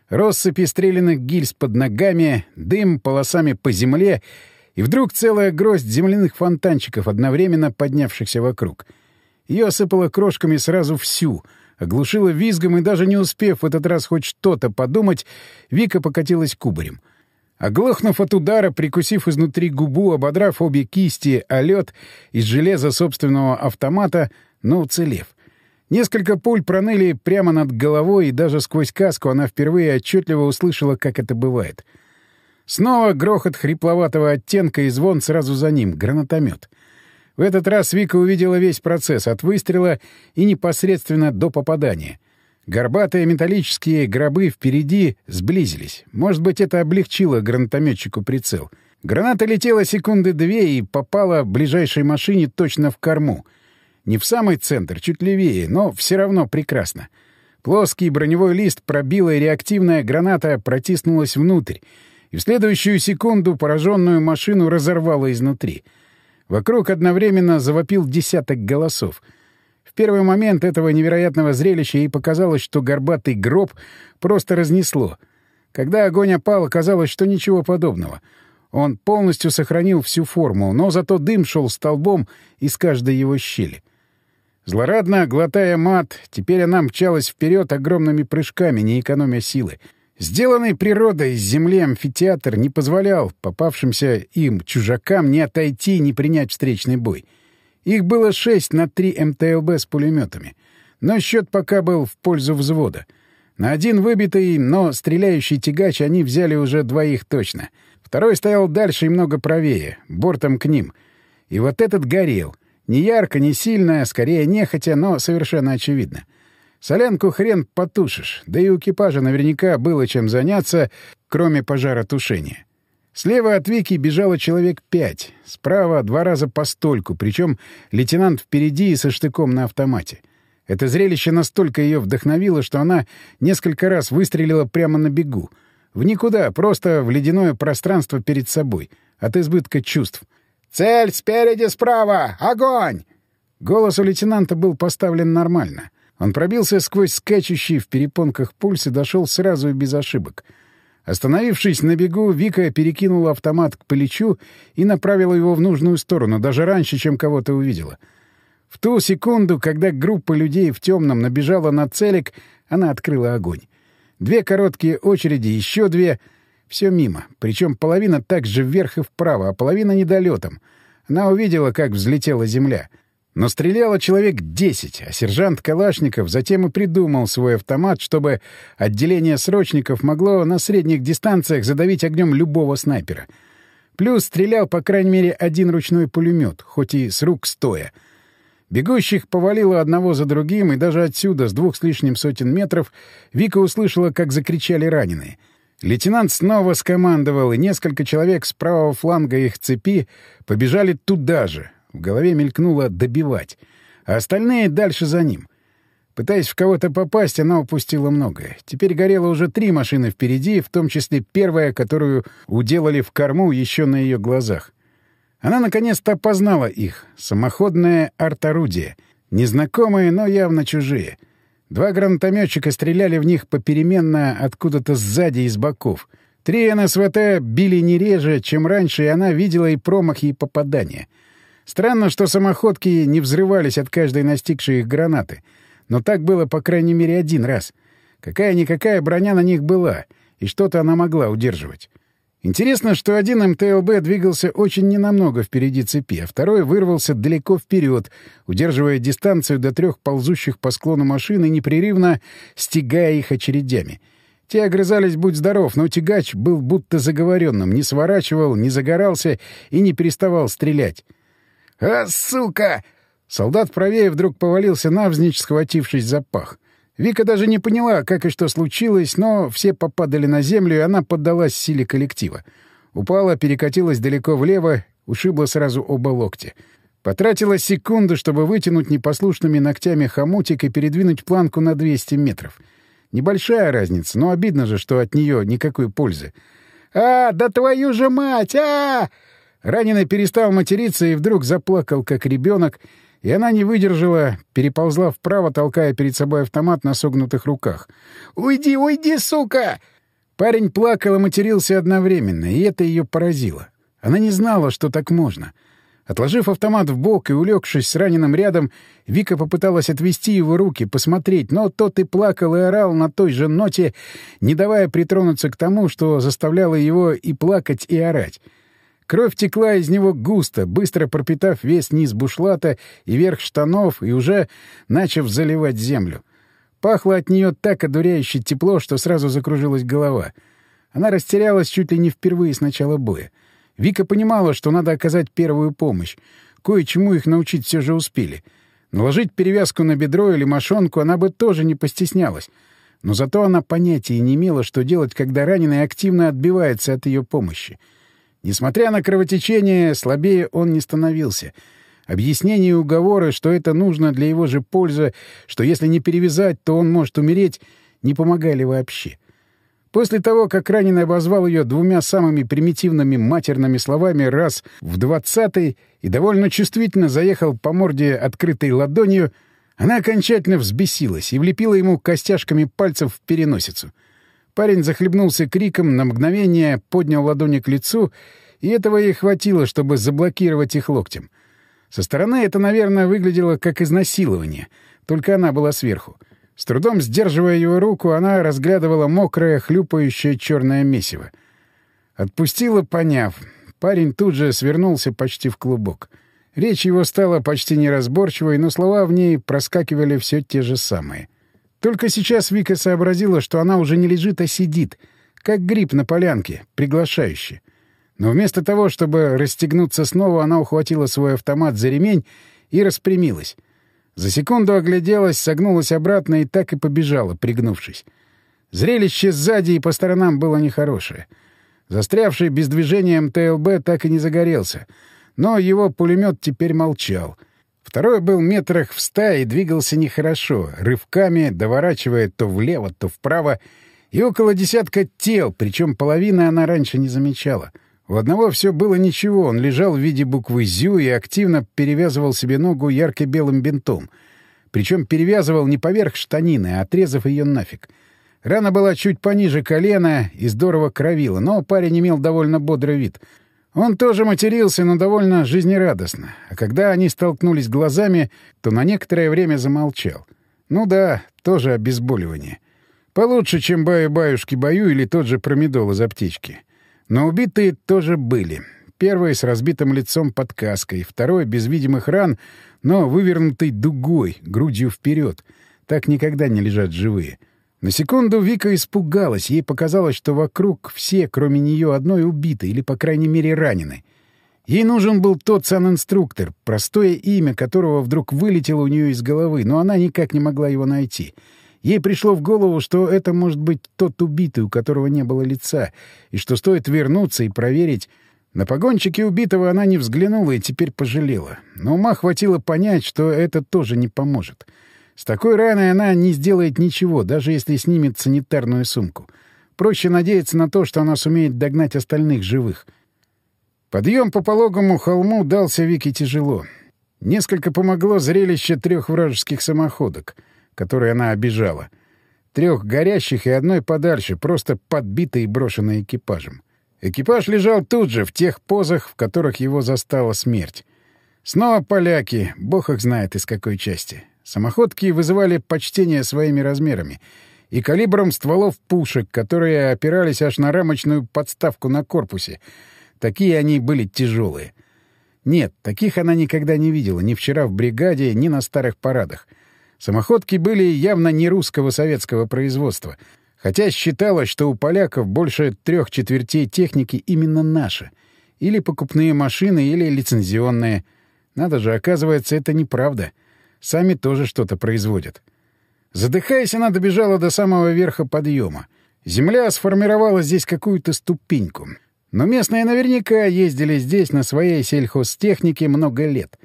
Россыпи стрелянных гильз под ногами, дым полосами по земле — и вдруг целая гроздь земляных фонтанчиков, одновременно поднявшихся вокруг. Ее осыпало крошками сразу всю, оглушила визгом, и даже не успев в этот раз хоть что-то подумать, Вика покатилась кубарем. Оглохнув от удара, прикусив изнутри губу, ободрав обе кисти о лед из железа собственного автомата, но уцелев. Несколько пуль проныли прямо над головой, и даже сквозь каску она впервые отчетливо услышала, как это бывает — Снова грохот хрипловатого оттенка и звон сразу за ним — гранатомет. В этот раз Вика увидела весь процесс от выстрела и непосредственно до попадания. Горбатые металлические гробы впереди сблизились. Может быть, это облегчило гранатометчику прицел. Граната летела секунды две и попала ближайшей машине точно в корму. Не в самый центр, чуть левее, но все равно прекрасно. Плоский броневой лист пробила, и реактивная граната протиснулась внутрь, и в следующую секунду пораженную машину разорвало изнутри. Вокруг одновременно завопил десяток голосов. В первый момент этого невероятного зрелища ей показалось, что горбатый гроб просто разнесло. Когда огонь опал, оказалось, что ничего подобного. Он полностью сохранил всю форму, но зато дым шел столбом из каждой его щели. Злорадно, глотая мат, теперь она мчалась вперед огромными прыжками, не экономя силы — Сделанный природой из земли амфитеатр не позволял попавшимся им чужакам ни отойти, ни принять встречный бой. Их было шесть на три МТЛБ с пулеметами. Но счет пока был в пользу взвода. На один выбитый, но стреляющий тягач они взяли уже двоих точно. Второй стоял дальше и много правее, бортом к ним. И вот этот горел. Не ярко, не сильно, скорее нехотя, но совершенно очевидно. Солянку хрен потушишь, да и у экипажа наверняка было чем заняться, кроме пожаротушения. Слева от Вики бежало человек пять, справа два раза по стольку, причем лейтенант впереди и со штыком на автомате. Это зрелище настолько ее вдохновило, что она несколько раз выстрелила прямо на бегу. В никуда, просто в ледяное пространство перед собой, от избытка чувств. «Цель спереди справа! Огонь!» Голос у лейтенанта был поставлен нормально. Он пробился сквозь скачущий в перепонках пульс и дошел сразу и без ошибок. Остановившись на бегу, Вика перекинула автомат к плечу и направила его в нужную сторону, даже раньше, чем кого-то увидела. В ту секунду, когда группа людей в темном набежала на целик, она открыла огонь. Две короткие очереди, еще две. Все мимо. Причем половина так же вверх и вправо, а половина недолетом. Она увидела, как взлетела земля — но стреляло человек десять, а сержант Калашников затем и придумал свой автомат, чтобы отделение срочников могло на средних дистанциях задавить огнем любого снайпера. Плюс стрелял, по крайней мере, один ручной пулемет, хоть и с рук стоя. Бегущих повалило одного за другим, и даже отсюда, с двух с лишним сотен метров, Вика услышала, как закричали раненые. Лейтенант снова скомандовал, и несколько человек с правого фланга их цепи побежали туда же, в голове мелькнуло «добивать», а остальные дальше за ним. Пытаясь в кого-то попасть, она упустила многое. Теперь горело уже три машины впереди, в том числе первая, которую уделали в корму еще на ее глазах. Она наконец-то опознала их. Самоходное арт-орудие. Незнакомые, но явно чужие. Два гранатометчика стреляли в них попеременно откуда-то сзади и с боков. Три НСВТ били не реже, чем раньше, и она видела и промахи, и попадания — Странно, что самоходки не взрывались от каждой настигшей их гранаты. Но так было, по крайней мере, один раз. Какая-никакая броня на них была, и что-то она могла удерживать. Интересно, что один МТЛБ двигался очень ненамного впереди цепи, а второй вырвался далеко вперед, удерживая дистанцию до трех ползущих по склону машины, непрерывно стягая их очередями. Те огрызались «Будь здоров», но тягач был будто заговоренным, не сворачивал, не загорался и не переставал стрелять. «А, сука!» Солдат правее вдруг повалился навзничь, схватившись за пах. Вика даже не поняла, как и что случилось, но все попадали на землю, и она поддалась силе коллектива. Упала, перекатилась далеко влево, ушибла сразу оба локтя. Потратила секунду, чтобы вытянуть непослушными ногтями хомутик и передвинуть планку на 200 метров. Небольшая разница, но обидно же, что от нее никакой пользы. «А, да твою же мать! а, -а, -а Раненый перестал материться и вдруг заплакал, как ребенок, и она не выдержала, переползла вправо, толкая перед собой автомат на согнутых руках. «Уйди, уйди, сука!» Парень плакал и матерился одновременно, и это ее поразило. Она не знала, что так можно. Отложив автомат в бок и улегшись с раненым рядом, Вика попыталась отвести его руки, посмотреть, но тот и плакал и орал на той же ноте, не давая притронуться к тому, что заставляло его и плакать, и орать. Кровь текла из него густо, быстро пропитав весь низ бушлата и верх штанов и уже начав заливать землю. Пахло от нее так одуряюще тепло, что сразу закружилась голова. Она растерялась чуть ли не впервые с начала боя. Вика понимала, что надо оказать первую помощь. Кое-чему их научить все же успели. Наложить перевязку на бедро или мошонку она бы тоже не постеснялась. Но зато она понятия не имела, что делать, когда раненый активно отбивается от ее помощи. Несмотря на кровотечение, слабее он не становился. Объяснения и уговоры, что это нужно для его же пользы, что если не перевязать, то он может умереть, не помогали вообще. После того, как раненый обозвал ее двумя самыми примитивными матерными словами раз в двадцатый и довольно чувствительно заехал по морде открытой ладонью, она окончательно взбесилась и влепила ему костяшками пальцев в переносицу — Парень захлебнулся криком, на мгновение поднял ладони к лицу, и этого ей хватило, чтобы заблокировать их локтем. Со стороны это, наверное, выглядело как изнасилование, только она была сверху. С трудом сдерживая его руку, она разглядывала мокрое, хлюпающее черное месиво. Отпустила, поняв. Парень тут же свернулся почти в клубок. Речь его стала почти неразборчивой, но слова в ней проскакивали все те же самые. Только сейчас Вика сообразила, что она уже не лежит, а сидит, как гриб на полянке, приглашающий. Но вместо того, чтобы расстегнуться снова, она ухватила свой автомат за ремень и распрямилась. За секунду огляделась, согнулась обратно и так и побежала, пригнувшись. Зрелище сзади и по сторонам было нехорошее. Застрявший без движения МТЛБ так и не загорелся, но его пулемет теперь молчал — Второй был метрах в ста и двигался нехорошо, рывками, доворачивая то влево, то вправо, и около десятка тел, причем половины она раньше не замечала. У одного все было ничего, он лежал в виде буквы «Зю» и активно перевязывал себе ногу ярко-белым бинтом. Причем перевязывал не поверх штанины, а отрезав ее нафиг. Рана была чуть пониже колена и здорово кровила, но парень имел довольно бодрый вид. Он тоже матерился, но довольно жизнерадостно. А когда они столкнулись глазами, то на некоторое время замолчал. Ну да, тоже обезболивание. Получше, чем баю-баюшки-баю или тот же промедол из аптечки. Но убитые тоже были. Первый с разбитым лицом под каской, второй без видимых ран, но вывернутый дугой, грудью вперед. Так никогда не лежат живые. На секунду Вика испугалась. Ей показалось, что вокруг все, кроме нее одной, убиты или, по крайней мере, ранены. Ей нужен был тот санинструктор, простое имя которого вдруг вылетело у нее из головы, но она никак не могла его найти. Ей пришло в голову, что это может быть тот убитый, у которого не было лица, и что стоит вернуться и проверить... На погонщике убитого она не взглянула и теперь пожалела. Но ума хватило понять, что это тоже не поможет. — с такой раной она не сделает ничего, даже если снимет санитарную сумку. Проще надеяться на то, что она сумеет догнать остальных живых. Подъем по пологому холму дался Вике тяжело. Несколько помогло зрелище трех вражеских самоходок, которые она обижала. Трех горящих и одной подальше, просто подбитой и брошенной экипажем. Экипаж лежал тут же, в тех позах, в которых его застала смерть. Снова поляки, бог их знает из какой части. Самоходки вызывали почтение своими размерами и калибром стволов пушек, которые опирались аж на рамочную подставку на корпусе. Такие они были тяжелые. Нет, таких она никогда не видела, ни вчера в бригаде, ни на старых парадах. Самоходки были явно не русского советского производства, хотя считалось, что у поляков больше трех четвертей техники именно наши. Или покупные машины, или лицензионные. Надо же, оказывается, это неправда. — Сами тоже что-то производят. Задыхаясь, она добежала до самого верха подъема. Земля сформировала здесь какую-то ступеньку. Но местные наверняка ездили здесь на своей сельхозтехнике много лет.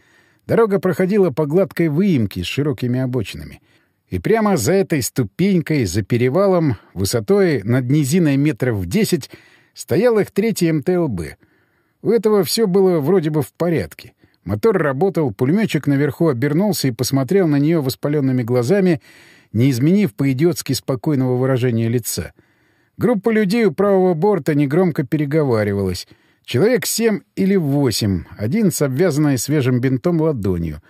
Дорога проходила по гладкой выемке с широкими обочинами. И прямо за этой ступенькой, за перевалом, высотой над низиной метров в десять, стоял их третий МТЛБ. У этого все было вроде бы в порядке. Мотор работал, пулеметчик наверху обернулся и посмотрел на нее воспаленными глазами, не изменив по-идиотски спокойного выражения лица. Группа людей у правого борта негромко переговаривалась. Человек семь или восемь, один с обвязанной свежим бинтом ладонью.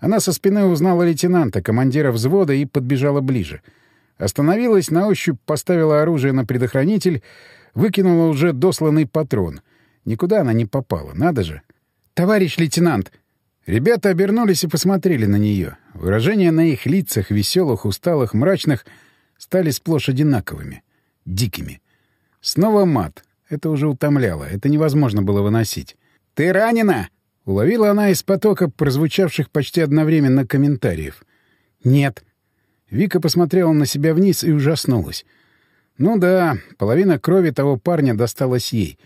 Она со спины узнала лейтенанта, командира взвода, и подбежала ближе. Остановилась, на ощупь поставила оружие на предохранитель, выкинула уже досланный патрон. Никуда она не попала, надо же. «Товарищ лейтенант!» Ребята обернулись и посмотрели на нее. Выражения на их лицах, веселых, усталых, мрачных, стали сплошь одинаковыми. Дикими. Снова мат. Это уже утомляло. Это невозможно было выносить. «Ты ранена?» — уловила она из потока прозвучавших почти одновременно комментариев. «Нет». Вика посмотрела на себя вниз и ужаснулась. Ну да, половина крови того парня досталась ей.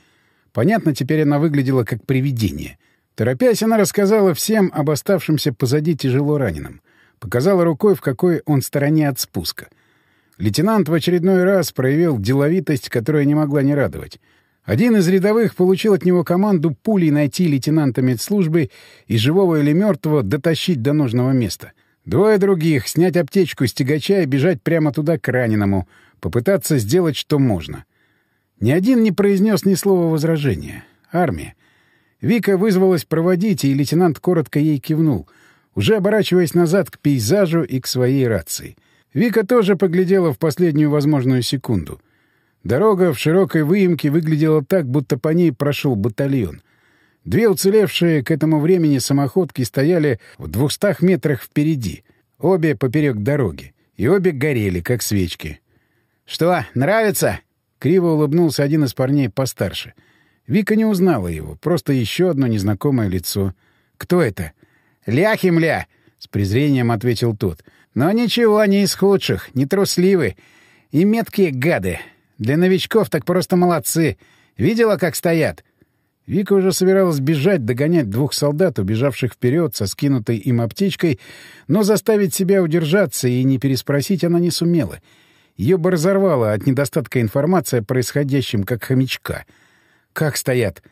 Понятно, теперь она выглядела как привидение — Торопясь, она рассказала всем об оставшемся позади тяжело раненом. Показала рукой, в какой он стороне от спуска. Лейтенант в очередной раз проявил деловитость, которая не могла не радовать. Один из рядовых получил от него команду пулей найти лейтенанта медслужбы и живого или мертвого дотащить до нужного места. Двое других — снять аптечку с тягача и бежать прямо туда к раненому, попытаться сделать, что можно. Ни один не произнес ни слова возражения. Армия. Вика вызвалась проводить, и лейтенант коротко ей кивнул, уже оборачиваясь назад к пейзажу и к своей рации. Вика тоже поглядела в последнюю возможную секунду. Дорога в широкой выемке выглядела так, будто по ней прошел батальон. Две уцелевшие к этому времени самоходки стояли в двухстах метрах впереди, обе поперек дороги, и обе горели, как свечки. «Что, нравится?» — криво улыбнулся один из парней постарше — Вика не узнала его, просто еще одно незнакомое лицо. «Кто это?» «Ляхи-мля!» — с презрением ответил тот. «Но ничего, не из худших, не трусливы. И меткие гады. Для новичков так просто молодцы. Видела, как стоят?» Вика уже собиралась бежать, догонять двух солдат, убежавших вперед со скинутой им аптечкой, но заставить себя удержаться и не переспросить она не сумела. Ее бы разорвало от недостатка информации о происходящем, как хомячка — как стоят?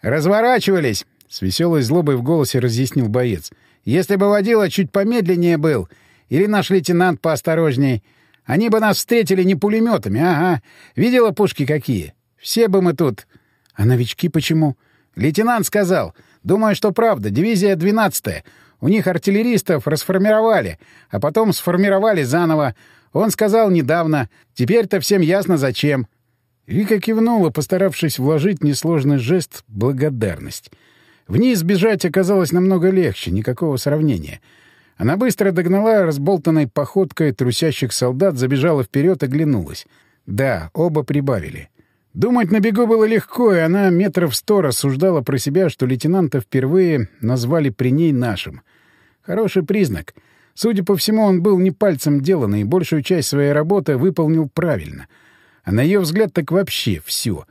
Разворачивались, с веселой злобой в голосе разъяснил боец. Если бы водила чуть помедленнее был, или наш лейтенант поосторожней, Они бы нас встретили не пулеметами, ага. Видела пушки какие? Все бы мы тут. А новички почему? Лейтенант сказал. Думаю, что правда. Дивизия 12-я. У них артиллеристов расформировали, а потом сформировали заново. Он сказал недавно. Теперь-то всем ясно, зачем. Вика кивнула, постаравшись вложить несложный жест «благодарность». Вниз бежать оказалось намного легче, никакого сравнения. Она быстро догнала разболтанной походкой трусящих солдат, забежала вперед и глянулась. Да, оба прибавили. Думать на бегу было легко, и она метров сто рассуждала про себя, что лейтенанта впервые назвали при ней нашим. Хороший признак. Судя по всему, он был не пальцем деланный и большую часть своей работы выполнил правильно. А на ее взгляд так вообще все.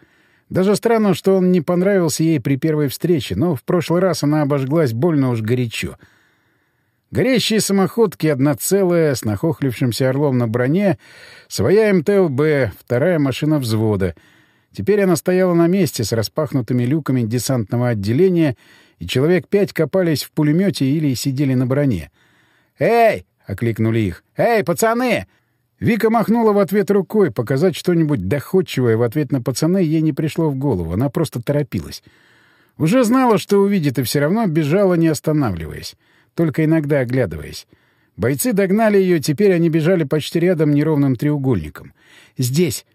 Даже странно, что он не понравился ей при первой встрече, но в прошлый раз она обожглась больно уж горячо. Горящие самоходки, одна целая, с нахохлившимся орлом на броне, своя МТЛБ, вторая машина взвода — Теперь она стояла на месте с распахнутыми люками десантного отделения, и человек пять копались в пулемете или сидели на броне. «Эй!» — окликнули их. «Эй, пацаны!» Вика махнула в ответ рукой. Показать что-нибудь доходчивое в ответ на пацаны ей не пришло в голову. Она просто торопилась. Уже знала, что увидит, и все равно бежала, не останавливаясь. Только иногда оглядываясь. Бойцы догнали ее, теперь они бежали почти рядом неровным треугольником. «Здесь!»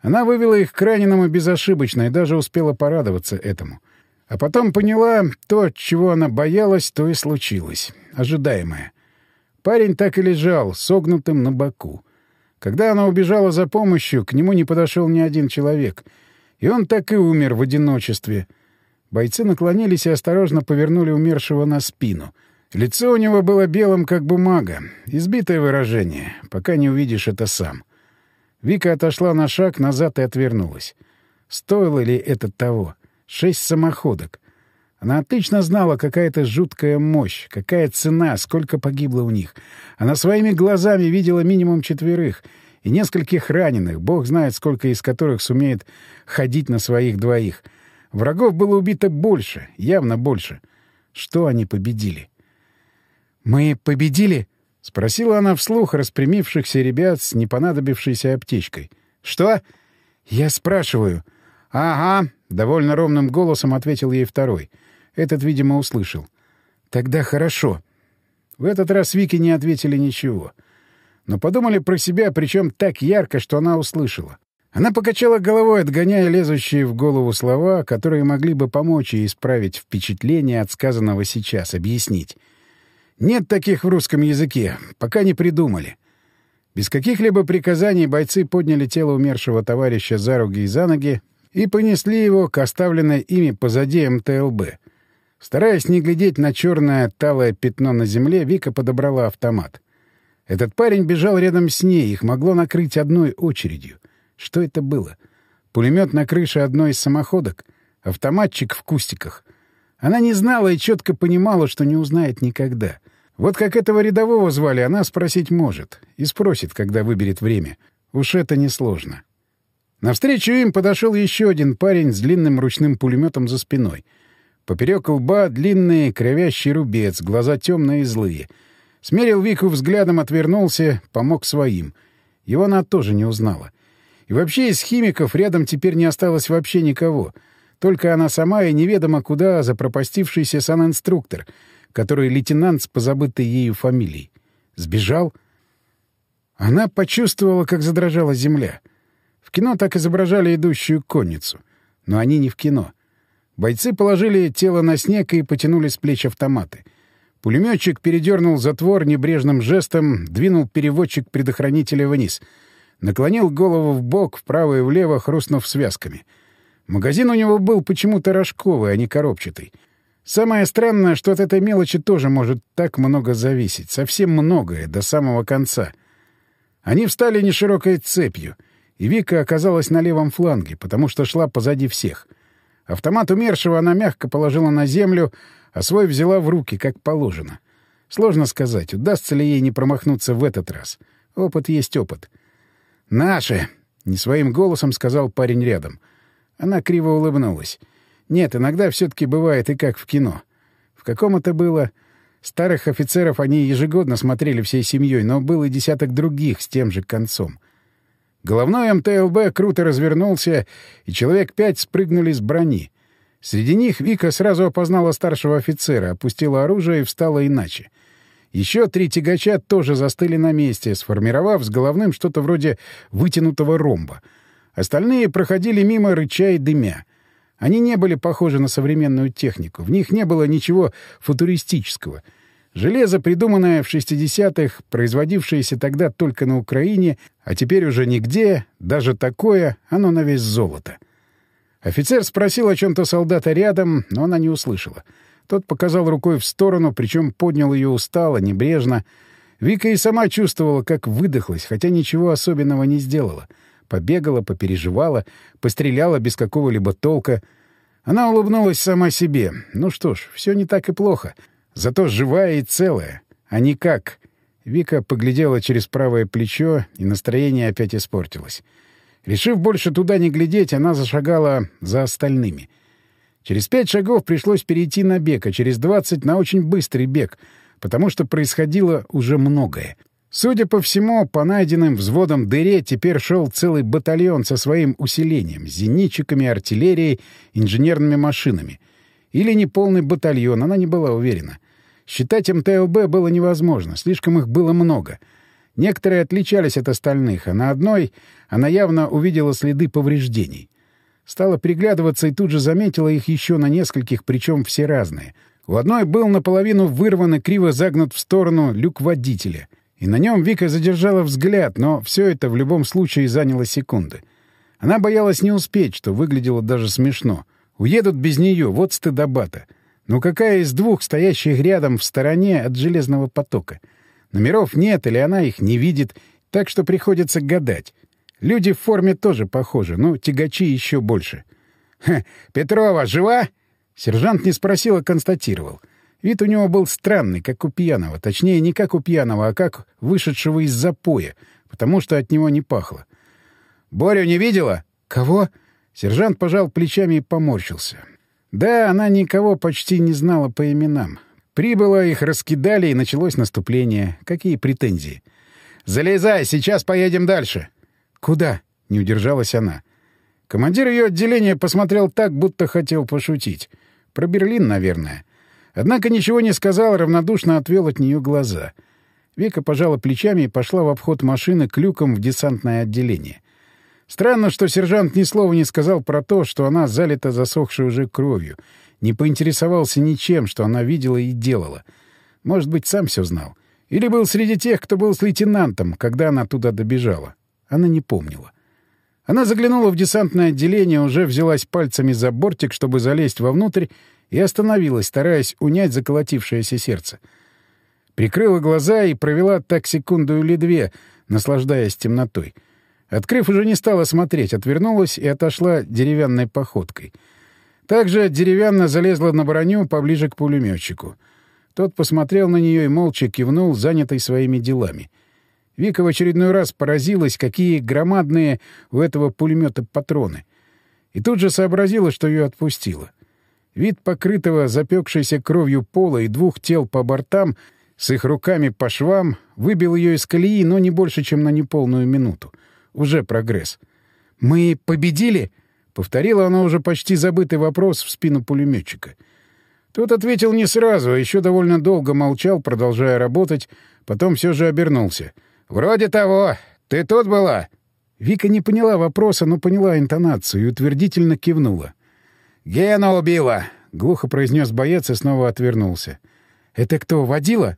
Она вывела их к раненому безошибочно и даже успела порадоваться этому. А потом поняла, то, чего она боялась, то и случилось. Ожидаемое. Парень так и лежал, согнутым на боку. Когда она убежала за помощью, к нему не подошел ни один человек. И он так и умер в одиночестве. Бойцы наклонились и осторожно повернули умершего на спину. Лицо у него было белым, как бумага. Избитое выражение, пока не увидишь это сам. — Вика отошла на шаг назад и отвернулась. Стоило ли это того? Шесть самоходок. Она отлично знала, какая это жуткая мощь, какая цена, сколько погибло у них. Она своими глазами видела минимум четверых и нескольких раненых, бог знает, сколько из которых сумеет ходить на своих двоих. Врагов было убито больше, явно больше. Что они победили? «Мы победили?» — спросила она вслух распрямившихся ребят с непонадобившейся аптечкой. «Что?» «Я спрашиваю». «Ага», — довольно ровным голосом ответил ей второй. Этот, видимо, услышал. «Тогда хорошо». В этот раз Вики не ответили ничего. Но подумали про себя, причем так ярко, что она услышала. Она покачала головой, отгоняя лезущие в голову слова, которые могли бы помочь ей исправить впечатление от сказанного сейчас, объяснить. Нет таких в русском языке. Пока не придумали. Без каких-либо приказаний бойцы подняли тело умершего товарища за руки и за ноги и понесли его к оставленной ими позади МТЛБ. Стараясь не глядеть на черное талое пятно на земле, Вика подобрала автомат. Этот парень бежал рядом с ней, их могло накрыть одной очередью. Что это было? Пулемет на крыше одной из самоходок? Автоматчик в кустиках? Она не знала и четко понимала, что не узнает никогда. Вот как этого рядового звали, она спросить может. И спросит, когда выберет время. Уж это несложно. Навстречу им подошел еще один парень с длинным ручным пулеметом за спиной. Поперек лба длинный кровящий рубец, глаза темные и злые. Смерил Вику взглядом, отвернулся, помог своим. Его она тоже не узнала. И вообще из химиков рядом теперь не осталось вообще никого. Только она сама и неведомо куда запропастившийся санинструктор — который лейтенант с позабытой ею фамилией. Сбежал? Она почувствовала, как задрожала земля. В кино так изображали идущую конницу. Но они не в кино. Бойцы положили тело на снег и потянули с плеч автоматы. Пулеметчик передернул затвор небрежным жестом, двинул переводчик предохранителя вниз. Наклонил голову в бок, вправо и влево, хрустнув связками. Магазин у него был почему-то рожковый, а не коробчатый. Самое странное, что от этой мелочи тоже может так много зависеть. Совсем многое, до самого конца. Они встали неширокой цепью, и Вика оказалась на левом фланге, потому что шла позади всех. Автомат умершего она мягко положила на землю, а свой взяла в руки, как положено. Сложно сказать, удастся ли ей не промахнуться в этот раз. Опыт есть опыт. «Наши!» — не своим голосом сказал парень рядом. Она криво улыбнулась. Нет, иногда все-таки бывает и как в кино. В каком это было? Старых офицеров они ежегодно смотрели всей семьей, но был и десяток других с тем же концом. Головной МТЛБ круто развернулся, и человек пять спрыгнули с брони. Среди них Вика сразу опознала старшего офицера, опустила оружие и встала иначе. Еще три тягача тоже застыли на месте, сформировав с головным что-то вроде вытянутого ромба. Остальные проходили мимо рыча и дымя. Они не были похожи на современную технику. В них не было ничего футуристического — Железо, придуманное в 60-х, производившееся тогда только на Украине, а теперь уже нигде, даже такое, оно на весь золото. Офицер спросил о чем-то солдата рядом, но она не услышала. Тот показал рукой в сторону, причем поднял ее устало, небрежно. Вика и сама чувствовала, как выдохлась, хотя ничего особенного не сделала. Побегала, попереживала, постреляла без какого-либо толка. Она улыбнулась сама себе. Ну что ж, все не так и плохо. — Зато живая и целая, а не как. Вика поглядела через правое плечо, и настроение опять испортилось. Решив больше туда не глядеть, она зашагала за остальными. Через пять шагов пришлось перейти на бег, а через двадцать — на очень быстрый бег, потому что происходило уже многое. Судя по всему, по найденным взводам дыре теперь шел целый батальон со своим усилением — зенитчиками, артиллерией, инженерными машинами. Или неполный батальон, она не была уверена. Считать МТЛБ было невозможно, слишком их было много. Некоторые отличались от остальных, а на одной она явно увидела следы повреждений. Стала приглядываться и тут же заметила их еще на нескольких, причем все разные. У одной был наполовину вырван и криво загнут в сторону люк водителя. И на нем Вика задержала взгляд, но все это в любом случае заняло секунды. Она боялась не успеть, что выглядело даже смешно. Уедут без нее, вот стыдоба-то. Но какая из двух, стоящих рядом в стороне от железного потока? Номеров нет, или она их не видит, так что приходится гадать. Люди в форме тоже похожи, но тягачи еще больше. «Ха, Петрова, жива?» Сержант не спросил, а констатировал. Вид у него был странный, как у пьяного. Точнее, не как у пьяного, а как вышедшего из запоя, потому что от него не пахло. «Борю не видела?» «Кого?» Сержант пожал плечами и поморщился. Да, она никого почти не знала по именам. Прибыло, их раскидали, и началось наступление. Какие претензии? «Залезай, сейчас поедем дальше». «Куда?» — не удержалась она. Командир ее отделения посмотрел так, будто хотел пошутить. Про Берлин, наверное. Однако ничего не сказал, равнодушно отвел от нее глаза. Вика пожала плечами и пошла в обход машины к люкам в десантное отделение. Странно, что сержант ни слова не сказал про то, что она залита засохшей уже кровью, не поинтересовался ничем, что она видела и делала. Может быть, сам все знал. Или был среди тех, кто был с лейтенантом, когда она туда добежала. Она не помнила. Она заглянула в десантное отделение, уже взялась пальцами за бортик, чтобы залезть вовнутрь, и остановилась, стараясь унять заколотившееся сердце. Прикрыла глаза и провела так секунду или две, наслаждаясь темнотой — Открыв, уже не стала смотреть, отвернулась и отошла деревянной походкой. Также деревянно залезла на броню поближе к пулеметчику. Тот посмотрел на нее и молча кивнул, занятый своими делами. Вика в очередной раз поразилась, какие громадные у этого пулемета патроны. И тут же сообразила, что ее отпустило. Вид покрытого запекшейся кровью пола и двух тел по бортам с их руками по швам выбил ее из колеи, но не больше, чем на неполную минуту. Уже прогресс. «Мы победили?» — повторила она уже почти забытый вопрос в спину пулеметчика. Тот ответил не сразу, а еще довольно долго молчал, продолжая работать, потом все же обернулся. «Вроде того. Ты тут была?» Вика не поняла вопроса, но поняла интонацию и утвердительно кивнула. «Гена убила!» — глухо произнес боец и снова отвернулся. «Это кто, водила?»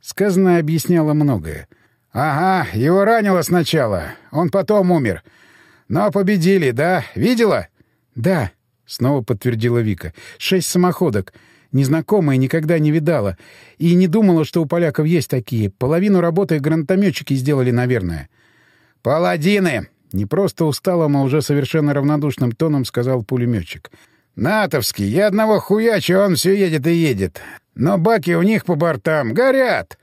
Сказанное объясняло многое. «Ага, его ранило сначала. Он потом умер. Но победили, да? Видела?» «Да», — снова подтвердила Вика. «Шесть самоходок. Незнакомые никогда не видала. И не думала, что у поляков есть такие. Половину работы гранатометчики сделали, наверное». «Паладины!» — не просто усталым, а уже совершенно равнодушным тоном сказал пулеметчик. «Натовский, я одного хуячу, он все едет и едет. Но баки у них по бортам горят!»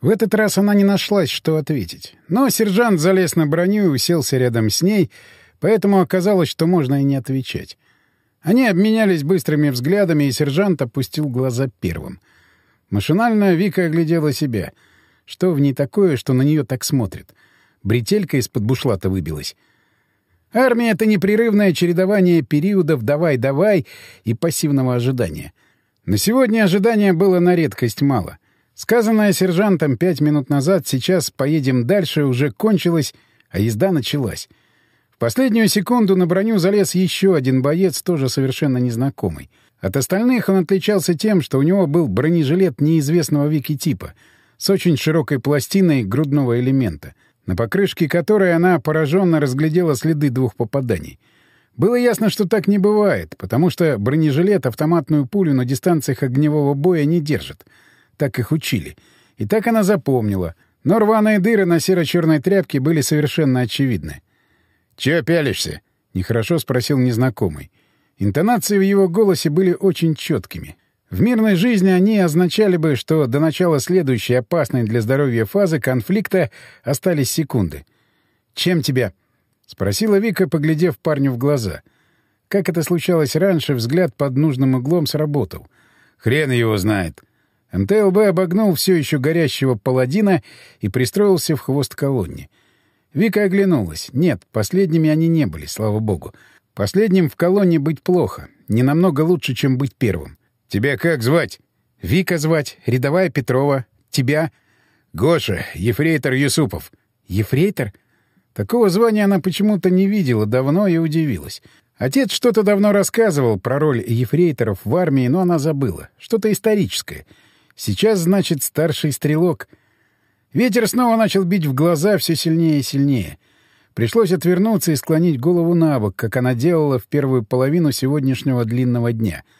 В этот раз она не нашлась, что ответить. Но сержант залез на броню и уселся рядом с ней, поэтому оказалось, что можно и не отвечать. Они обменялись быстрыми взглядами, и сержант опустил глаза первым. Машинально Вика оглядела себя. Что в ней такое, что на нее так смотрит? Бретелька из-под бушлата выбилась. Армия — это непрерывное чередование периодов «давай-давай» и пассивного ожидания. На сегодня ожидания было на редкость мало. Сказанное сержантом пять минут назад «сейчас поедем дальше» уже кончилось, а езда началась. В последнюю секунду на броню залез еще один боец, тоже совершенно незнакомый. От остальных он отличался тем, что у него был бронежилет неизвестного Вики типа, с очень широкой пластиной грудного элемента — на покрышке которой она пораженно разглядела следы двух попаданий. Было ясно, что так не бывает, потому что бронежилет автоматную пулю на дистанциях огневого боя не держит. Так их учили. И так она запомнила. Но рваные дыры на серо-черной тряпке были совершенно очевидны. «Чё пялишься?» — нехорошо спросил незнакомый. Интонации в его голосе были очень четкими. В мирной жизни они означали бы, что до начала следующей опасной для здоровья фазы конфликта остались секунды. «Чем тебя?» — спросила Вика, поглядев парню в глаза. Как это случалось раньше, взгляд под нужным углом сработал. «Хрен его знает!» МТЛБ обогнул все еще горящего паладина и пристроился в хвост колонне. Вика оглянулась. Нет, последними они не были, слава богу. Последним в колонне быть плохо. Не намного лучше, чем быть первым. «Тебя как звать?» «Вика звать, рядовая Петрова. Тебя?» «Гоша, ефрейтор Юсупов». «Ефрейтор?» Такого звания она почему-то не видела давно и удивилась. Отец что-то давно рассказывал про роль ефрейторов в армии, но она забыла. Что-то историческое. Сейчас, значит, старший стрелок. Ветер снова начал бить в глаза все сильнее и сильнее. Пришлось отвернуться и склонить голову на бок, как она делала в первую половину сегодняшнего длинного дня —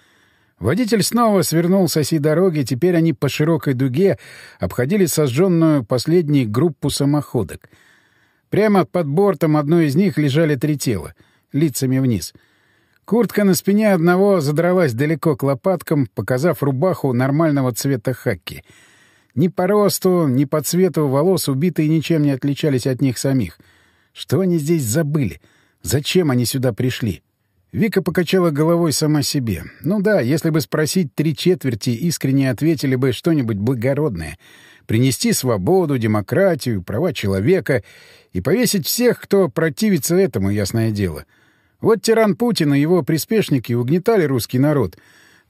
Водитель снова свернул с оси дороги, теперь они по широкой дуге обходили сожженную последней группу самоходок. Прямо под бортом одной из них лежали три тела, лицами вниз. Куртка на спине одного задралась далеко к лопаткам, показав рубаху нормального цвета хаки. Ни по росту, ни по цвету волос убитые ничем не отличались от них самих. Что они здесь забыли? Зачем они сюда пришли? — Вика покачала головой сама себе. Ну да, если бы спросить три четверти, искренне ответили бы что-нибудь благородное. Принести свободу, демократию, права человека и повесить всех, кто противится этому, ясное дело. Вот тиран Путин и его приспешники угнетали русский народ.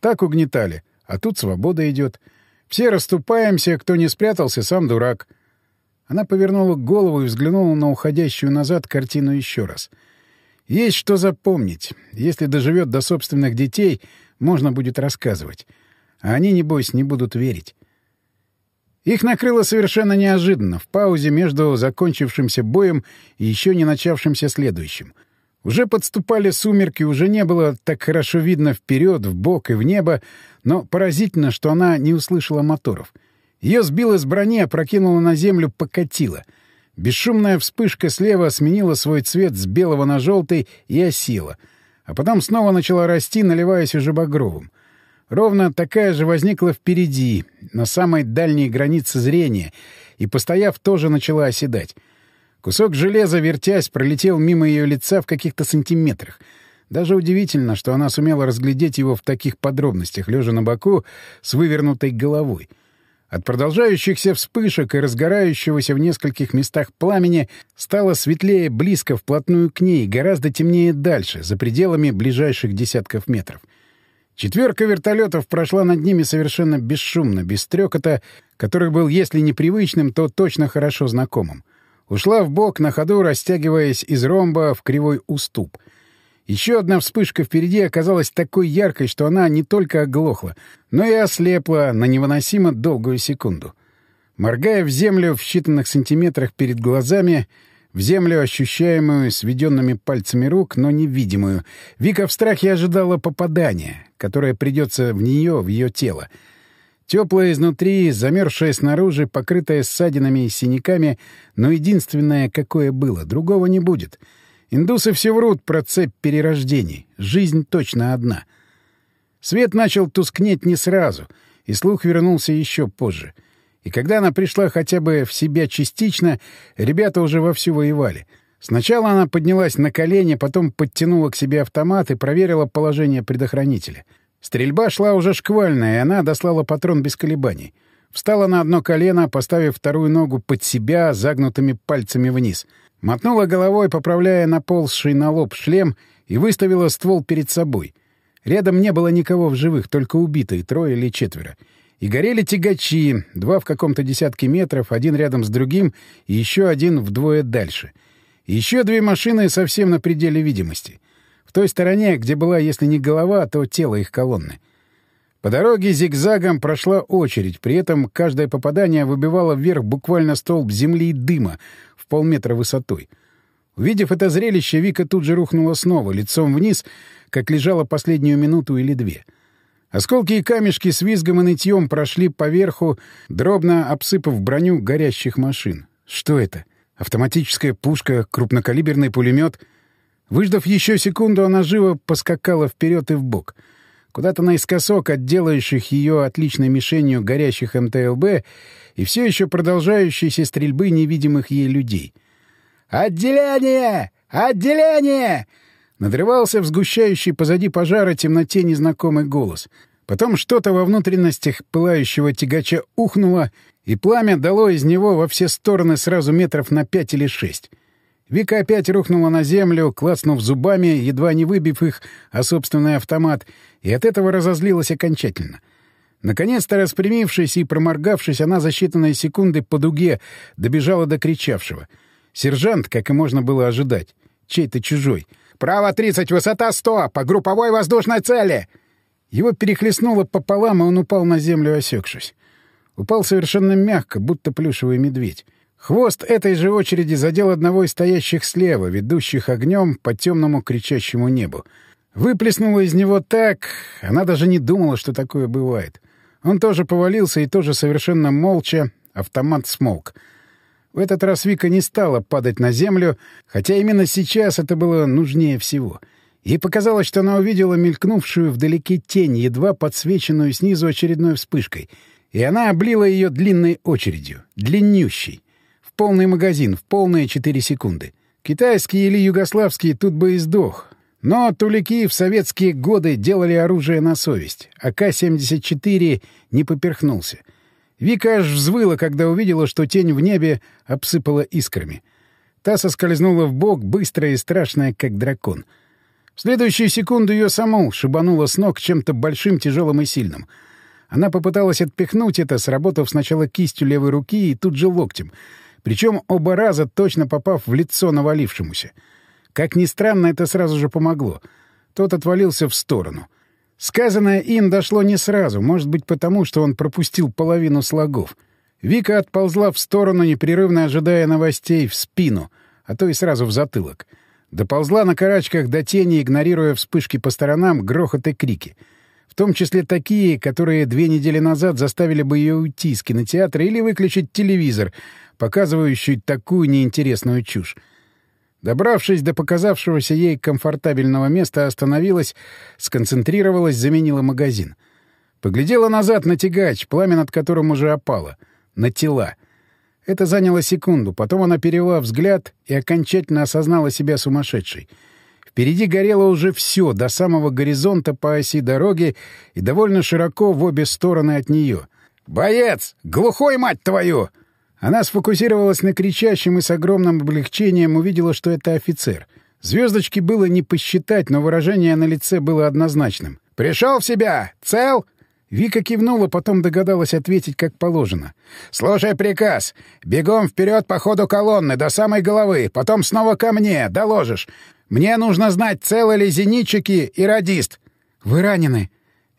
Так угнетали. А тут свобода идет. Все расступаемся, кто не спрятался, сам дурак. Она повернула голову и взглянула на уходящую назад картину еще раз — есть что запомнить. Если доживет до собственных детей, можно будет рассказывать. А они, небось, не будут верить. Их накрыло совершенно неожиданно, в паузе между закончившимся боем и еще не начавшимся следующим. Уже подступали сумерки, уже не было так хорошо видно вперед, в бок и в небо, но поразительно, что она не услышала моторов. Ее сбило с брони, опрокинуло на землю, покатило — Бесшумная вспышка слева сменила свой цвет с белого на желтый и осела, а потом снова начала расти, наливаясь уже багровым. Ровно такая же возникла впереди, на самой дальней границе зрения, и, постояв, тоже начала оседать. Кусок железа, вертясь, пролетел мимо ее лица в каких-то сантиметрах. Даже удивительно, что она сумела разглядеть его в таких подробностях, лежа на боку с вывернутой головой. От продолжающихся вспышек и разгорающегося в нескольких местах пламени стало светлее близко вплотную к ней, гораздо темнее дальше, за пределами ближайших десятков метров. Четверка вертолетов прошла над ними совершенно бесшумно, без стрекота, который был, если непривычным, то точно хорошо знакомым. Ушла в бок на ходу, растягиваясь из ромба в кривой уступ — еще одна вспышка впереди оказалась такой яркой, что она не только оглохла, но и ослепла на невыносимо долгую секунду. Моргая в землю в считанных сантиметрах перед глазами, в землю, ощущаемую сведенными пальцами рук, но невидимую, Вика в страхе ожидала попадания, которое придется в нее, в ее тело. Теплое изнутри, замерзшее снаружи, покрытое ссадинами и синяками, но единственное, какое было, другого не будет — Индусы все врут про цепь перерождений. Жизнь точно одна. Свет начал тускнеть не сразу, и слух вернулся еще позже. И когда она пришла хотя бы в себя частично, ребята уже вовсю воевали. Сначала она поднялась на колени, потом подтянула к себе автомат и проверила положение предохранителя. Стрельба шла уже шквальная, и она дослала патрон без колебаний. Встала на одно колено, поставив вторую ногу под себя, загнутыми пальцами вниз. Мотнула головой, поправляя наползший на лоб шлем, и выставила ствол перед собой. Рядом не было никого в живых, только убитые, трое или четверо. И горели тягачи, два в каком-то десятке метров, один рядом с другим и еще один вдвое дальше. И еще две машины совсем на пределе видимости. В той стороне, где была, если не голова, то тело их колонны. По дороге зигзагом прошла очередь, при этом каждое попадание выбивало вверх буквально столб земли и дыма в полметра высотой. Увидев это зрелище, Вика тут же рухнула снова, лицом вниз, как лежала последнюю минуту или две. Осколки и камешки с визгом и нытьем прошли поверху, дробно обсыпав броню горящих машин. Что это? Автоматическая пушка, крупнокалиберный пулемет? Выждав еще секунду, она живо поскакала вперед и вбок. Куда-то наискосок от делающих ее отличной мишенью горящих МТЛБ и все еще продолжающейся стрельбы невидимых ей людей — «Отделение! Отделение!» Надрывался в сгущающей позади пожара темноте незнакомый голос. Потом что-то во внутренностях пылающего тягача ухнуло, и пламя дало из него во все стороны сразу метров на пять или шесть. Вика опять рухнула на землю, клацнув зубами, едва не выбив их, а собственный автомат, и от этого разозлилась окончательно. Наконец-то распрямившись и проморгавшись, она за считанные секунды по дуге добежала до кричавшего — Сержант, как и можно было ожидать, чей-то чужой. «Право 30, высота 100! По групповой воздушной цели!» Его перехлестнуло пополам, и он упал на землю, осекшись. Упал совершенно мягко, будто плюшевый медведь. Хвост этой же очереди задел одного из стоящих слева, ведущих огнем по темному кричащему небу. Выплеснуло из него так... Она даже не думала, что такое бывает. Он тоже повалился и тоже совершенно молча. Автомат смолк. В этот раз Вика не стала падать на землю, хотя именно сейчас это было нужнее всего. Ей показалось, что она увидела мелькнувшую вдалеке тень, едва подсвеченную снизу очередной вспышкой, и она облила ее длинной очередью, длиннющей, полный магазин, в полные четыре секунды. Китайский или югославский тут бы и сдох. Но тулики в советские годы делали оружие на совесть. АК-74 не поперхнулся — Вика аж взвыла, когда увидела, что тень в небе обсыпала искрами. Та соскользнула в бок, быстрая и страшная, как дракон. В следующую секунду ее саму шибануло с ног чем-то большим, тяжелым и сильным. Она попыталась отпихнуть это, сработав сначала кистью левой руки и тут же локтем, причем оба раза точно попав в лицо навалившемуся. Как ни странно, это сразу же помогло. Тот отвалился в сторону — Сказанное им дошло не сразу, может быть, потому, что он пропустил половину слогов. Вика отползла в сторону, непрерывно ожидая новостей, в спину, а то и сразу в затылок. Доползла на карачках до тени, игнорируя вспышки по сторонам, грохот и крики. В том числе такие, которые две недели назад заставили бы ее уйти из кинотеатра или выключить телевизор, показывающий такую неинтересную чушь. Добравшись до показавшегося ей комфортабельного места, остановилась, сконцентрировалась, заменила магазин. Поглядела назад на тягач, пламя над которым уже опало. На тела. Это заняло секунду. Потом она перевела взгляд и окончательно осознала себя сумасшедшей. Впереди горело уже все, до самого горизонта по оси дороги и довольно широко в обе стороны от нее. «Боец! Глухой, мать твою!» Она сфокусировалась на кричащем и с огромным облегчением увидела, что это офицер. Звездочки было не посчитать, но выражение на лице было однозначным. «Пришел в себя! Цел?» Вика кивнула, потом догадалась ответить как положено. «Слушай приказ. Бегом вперед по ходу колонны до самой головы, потом снова ко мне, доложишь. Мне нужно знать, целы ли зенитчики и радист». «Вы ранены?»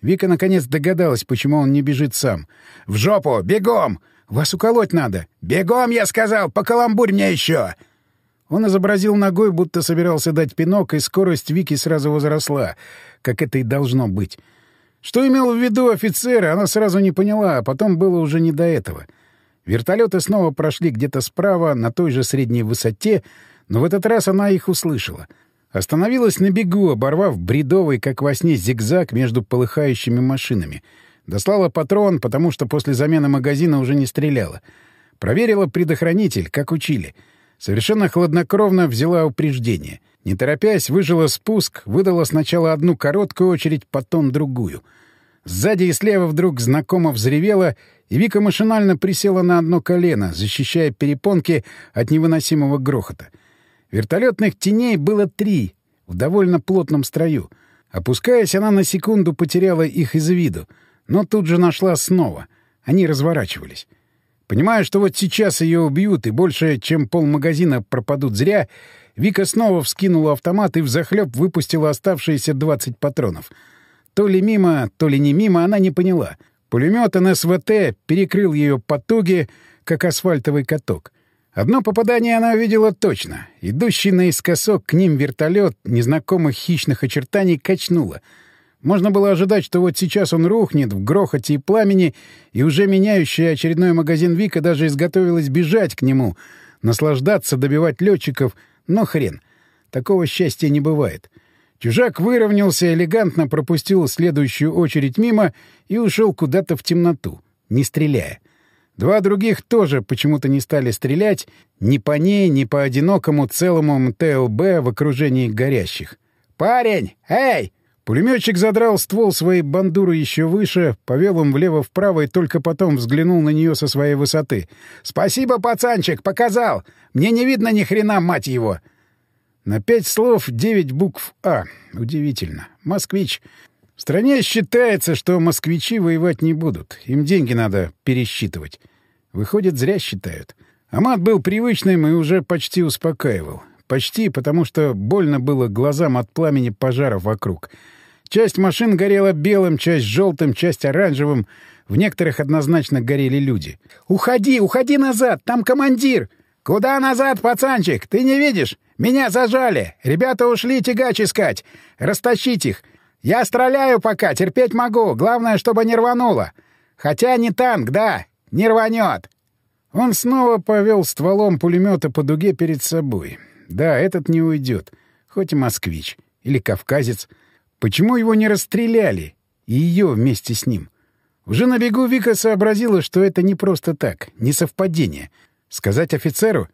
Вика наконец догадалась, почему он не бежит сам. «В жопу! Бегом! Вас уколоть надо! Бегом, я сказал! Покаламбурь мне еще!» Он изобразил ногой, будто собирался дать пинок, и скорость Вики сразу возросла, как это и должно быть. Что имел в виду офицер, она сразу не поняла, а потом было уже не до этого. Вертолеты снова прошли где-то справа, на той же средней высоте, но в этот раз она их услышала. Остановилась на бегу, оборвав бредовый, как во сне, зигзаг между полыхающими машинами — Дослала патрон, потому что после замены магазина уже не стреляла. Проверила предохранитель, как учили. Совершенно хладнокровно взяла упреждение. Не торопясь, выжила спуск, выдала сначала одну короткую очередь, потом другую. Сзади и слева вдруг знакомо взревело, и Вика машинально присела на одно колено, защищая перепонки от невыносимого грохота. Вертолетных теней было три, в довольно плотном строю. Опускаясь, она на секунду потеряла их из виду, но тут же нашла снова. Они разворачивались. Понимая, что вот сейчас ее убьют и больше, чем полмагазина пропадут зря, Вика снова вскинула автомат и взахлеб выпустила оставшиеся 20 патронов. То ли мимо, то ли не мимо, она не поняла. Пулемет НСВТ перекрыл ее потуги, как асфальтовый каток. Одно попадание она увидела точно. Идущий наискосок к ним вертолет незнакомых хищных очертаний качнуло — можно было ожидать, что вот сейчас он рухнет в грохоте и пламени, и уже меняющая очередной магазин Вика даже изготовилась бежать к нему, наслаждаться, добивать летчиков, но хрен. Такого счастья не бывает. Чужак выровнялся, элегантно пропустил следующую очередь мимо и ушел куда-то в темноту, не стреляя. Два других тоже почему-то не стали стрелять ни по ней, ни по одинокому целому МТЛБ в окружении горящих. «Парень! Эй!» Пулеметчик задрал ствол своей бандуры еще выше, повел им влево-вправо и только потом взглянул на нее со своей высоты. «Спасибо, пацанчик, показал! Мне не видно ни хрена, мать его!» На пять слов девять букв «А». Удивительно. «Москвич». В стране считается, что москвичи воевать не будут. Им деньги надо пересчитывать. Выходит, зря считают. Амат был привычным и уже почти успокаивал. Почти, потому что больно было глазам от пламени пожаров вокруг — Часть машин горела белым, часть желтым, часть оранжевым. В некоторых однозначно горели люди. «Уходи, уходи назад! Там командир!» «Куда назад, пацанчик? Ты не видишь? Меня зажали! Ребята ушли тягач искать! Растащить их! Я стреляю пока, терпеть могу. Главное, чтобы не рвануло. Хотя не танк, да, не рванет!» Он снова повел стволом пулемета по дуге перед собой. Да, этот не уйдет. Хоть и москвич. Или кавказец. Почему его не расстреляли? И ее вместе с ним? Уже на бегу Вика сообразила, что это не просто так, не совпадение. Сказать офицеру?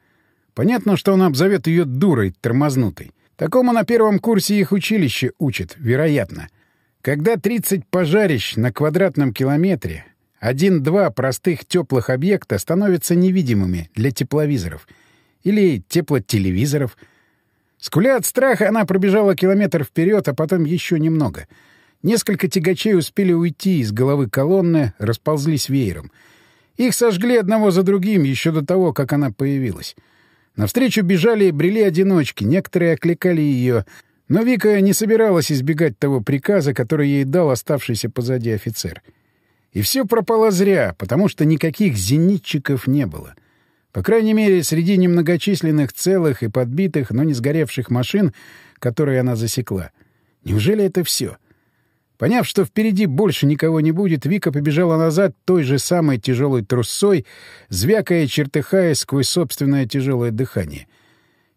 Понятно, что он обзовет ее дурой, тормознутой. Такому на первом курсе их училище учат, вероятно. Когда 30 пожарищ на квадратном километре, один-два простых теплых объекта становятся невидимыми для тепловизоров или теплотелевизоров — Скуля от страха, она пробежала километр вперед, а потом еще немного. Несколько тягачей успели уйти из головы колонны, расползлись веером. Их сожгли одного за другим еще до того, как она появилась. Навстречу бежали и брели одиночки, некоторые окликали ее, но Вика не собиралась избегать того приказа, который ей дал оставшийся позади офицер. И все пропало зря, потому что никаких зенитчиков не было — по крайней мере, среди немногочисленных целых и подбитых, но не сгоревших машин, которые она засекла. Неужели это все? Поняв, что впереди больше никого не будет, Вика побежала назад той же самой тяжелой трусой, звякая и чертыхая сквозь собственное тяжелое дыхание.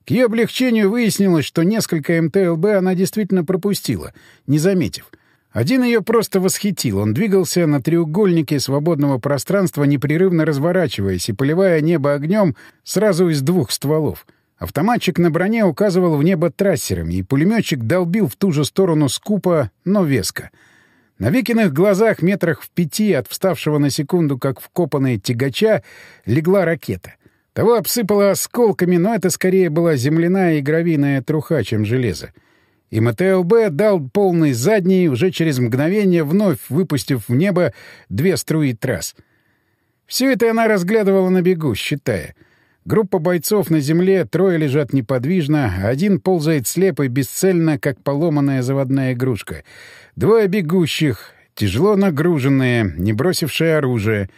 К ее облегчению выяснилось, что несколько МТЛБ она действительно пропустила, не заметив — один ее просто восхитил. Он двигался на треугольнике свободного пространства, непрерывно разворачиваясь и поливая небо огнем сразу из двух стволов. Автоматчик на броне указывал в небо трассерами, и пулеметчик долбил в ту же сторону скупо, но веско. На Викиных глазах метрах в пяти от вставшего на секунду, как вкопанные тягача, легла ракета. Того обсыпала осколками, но это скорее была земляная и гравийная труха, чем железо и МТЛБ дал полный задний, уже через мгновение вновь выпустив в небо две струи трасс. Все это она разглядывала на бегу, считая. Группа бойцов на земле, трое лежат неподвижно, один ползает слепо и бесцельно, как поломанная заводная игрушка. Двое бегущих, тяжело нагруженные, не бросившие оружие.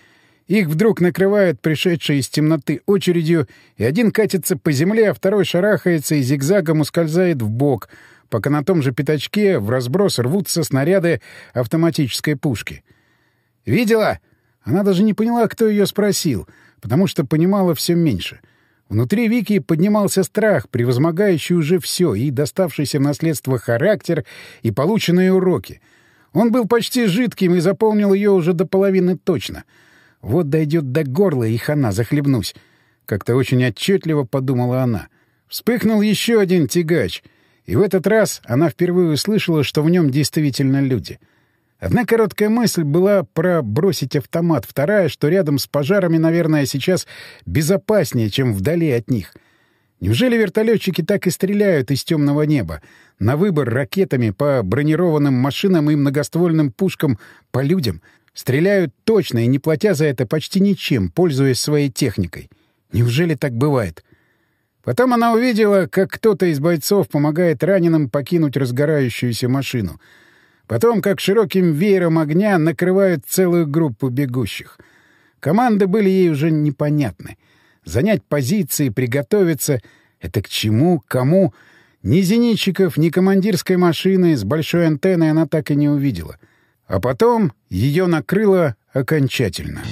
Их вдруг накрывают пришедшие из темноты очередью, и один катится по земле, а второй шарахается и зигзагом ускользает в бок — пока на том же пятачке в разброс рвутся снаряды автоматической пушки. «Видела?» Она даже не поняла, кто ее спросил, потому что понимала все меньше. Внутри Вики поднимался страх, превозмогающий уже все, и доставшийся в наследство характер, и полученные уроки. Он был почти жидким и заполнил ее уже до половины точно. Вот дойдет до горла, и хана, захлебнусь. Как-то очень отчетливо подумала она. Вспыхнул еще один тягач — И в этот раз она впервые услышала, что в нем действительно люди. Одна короткая мысль была про бросить автомат, вторая, что рядом с пожарами, наверное, сейчас безопаснее, чем вдали от них. Неужели вертолетчики так и стреляют из темного неба? На выбор ракетами по бронированным машинам и многоствольным пушкам по людям. Стреляют точно и не платя за это почти ничем, пользуясь своей техникой. Неужели так бывает? Потом она увидела, как кто-то из бойцов помогает раненым покинуть разгорающуюся машину. Потом, как широким веером огня накрывают целую группу бегущих. Команды были ей уже непонятны. Занять позиции, приготовиться — это к чему, кому? Ни зенитчиков, ни командирской машины с большой антенной она так и не увидела. А потом ее накрыло окончательно.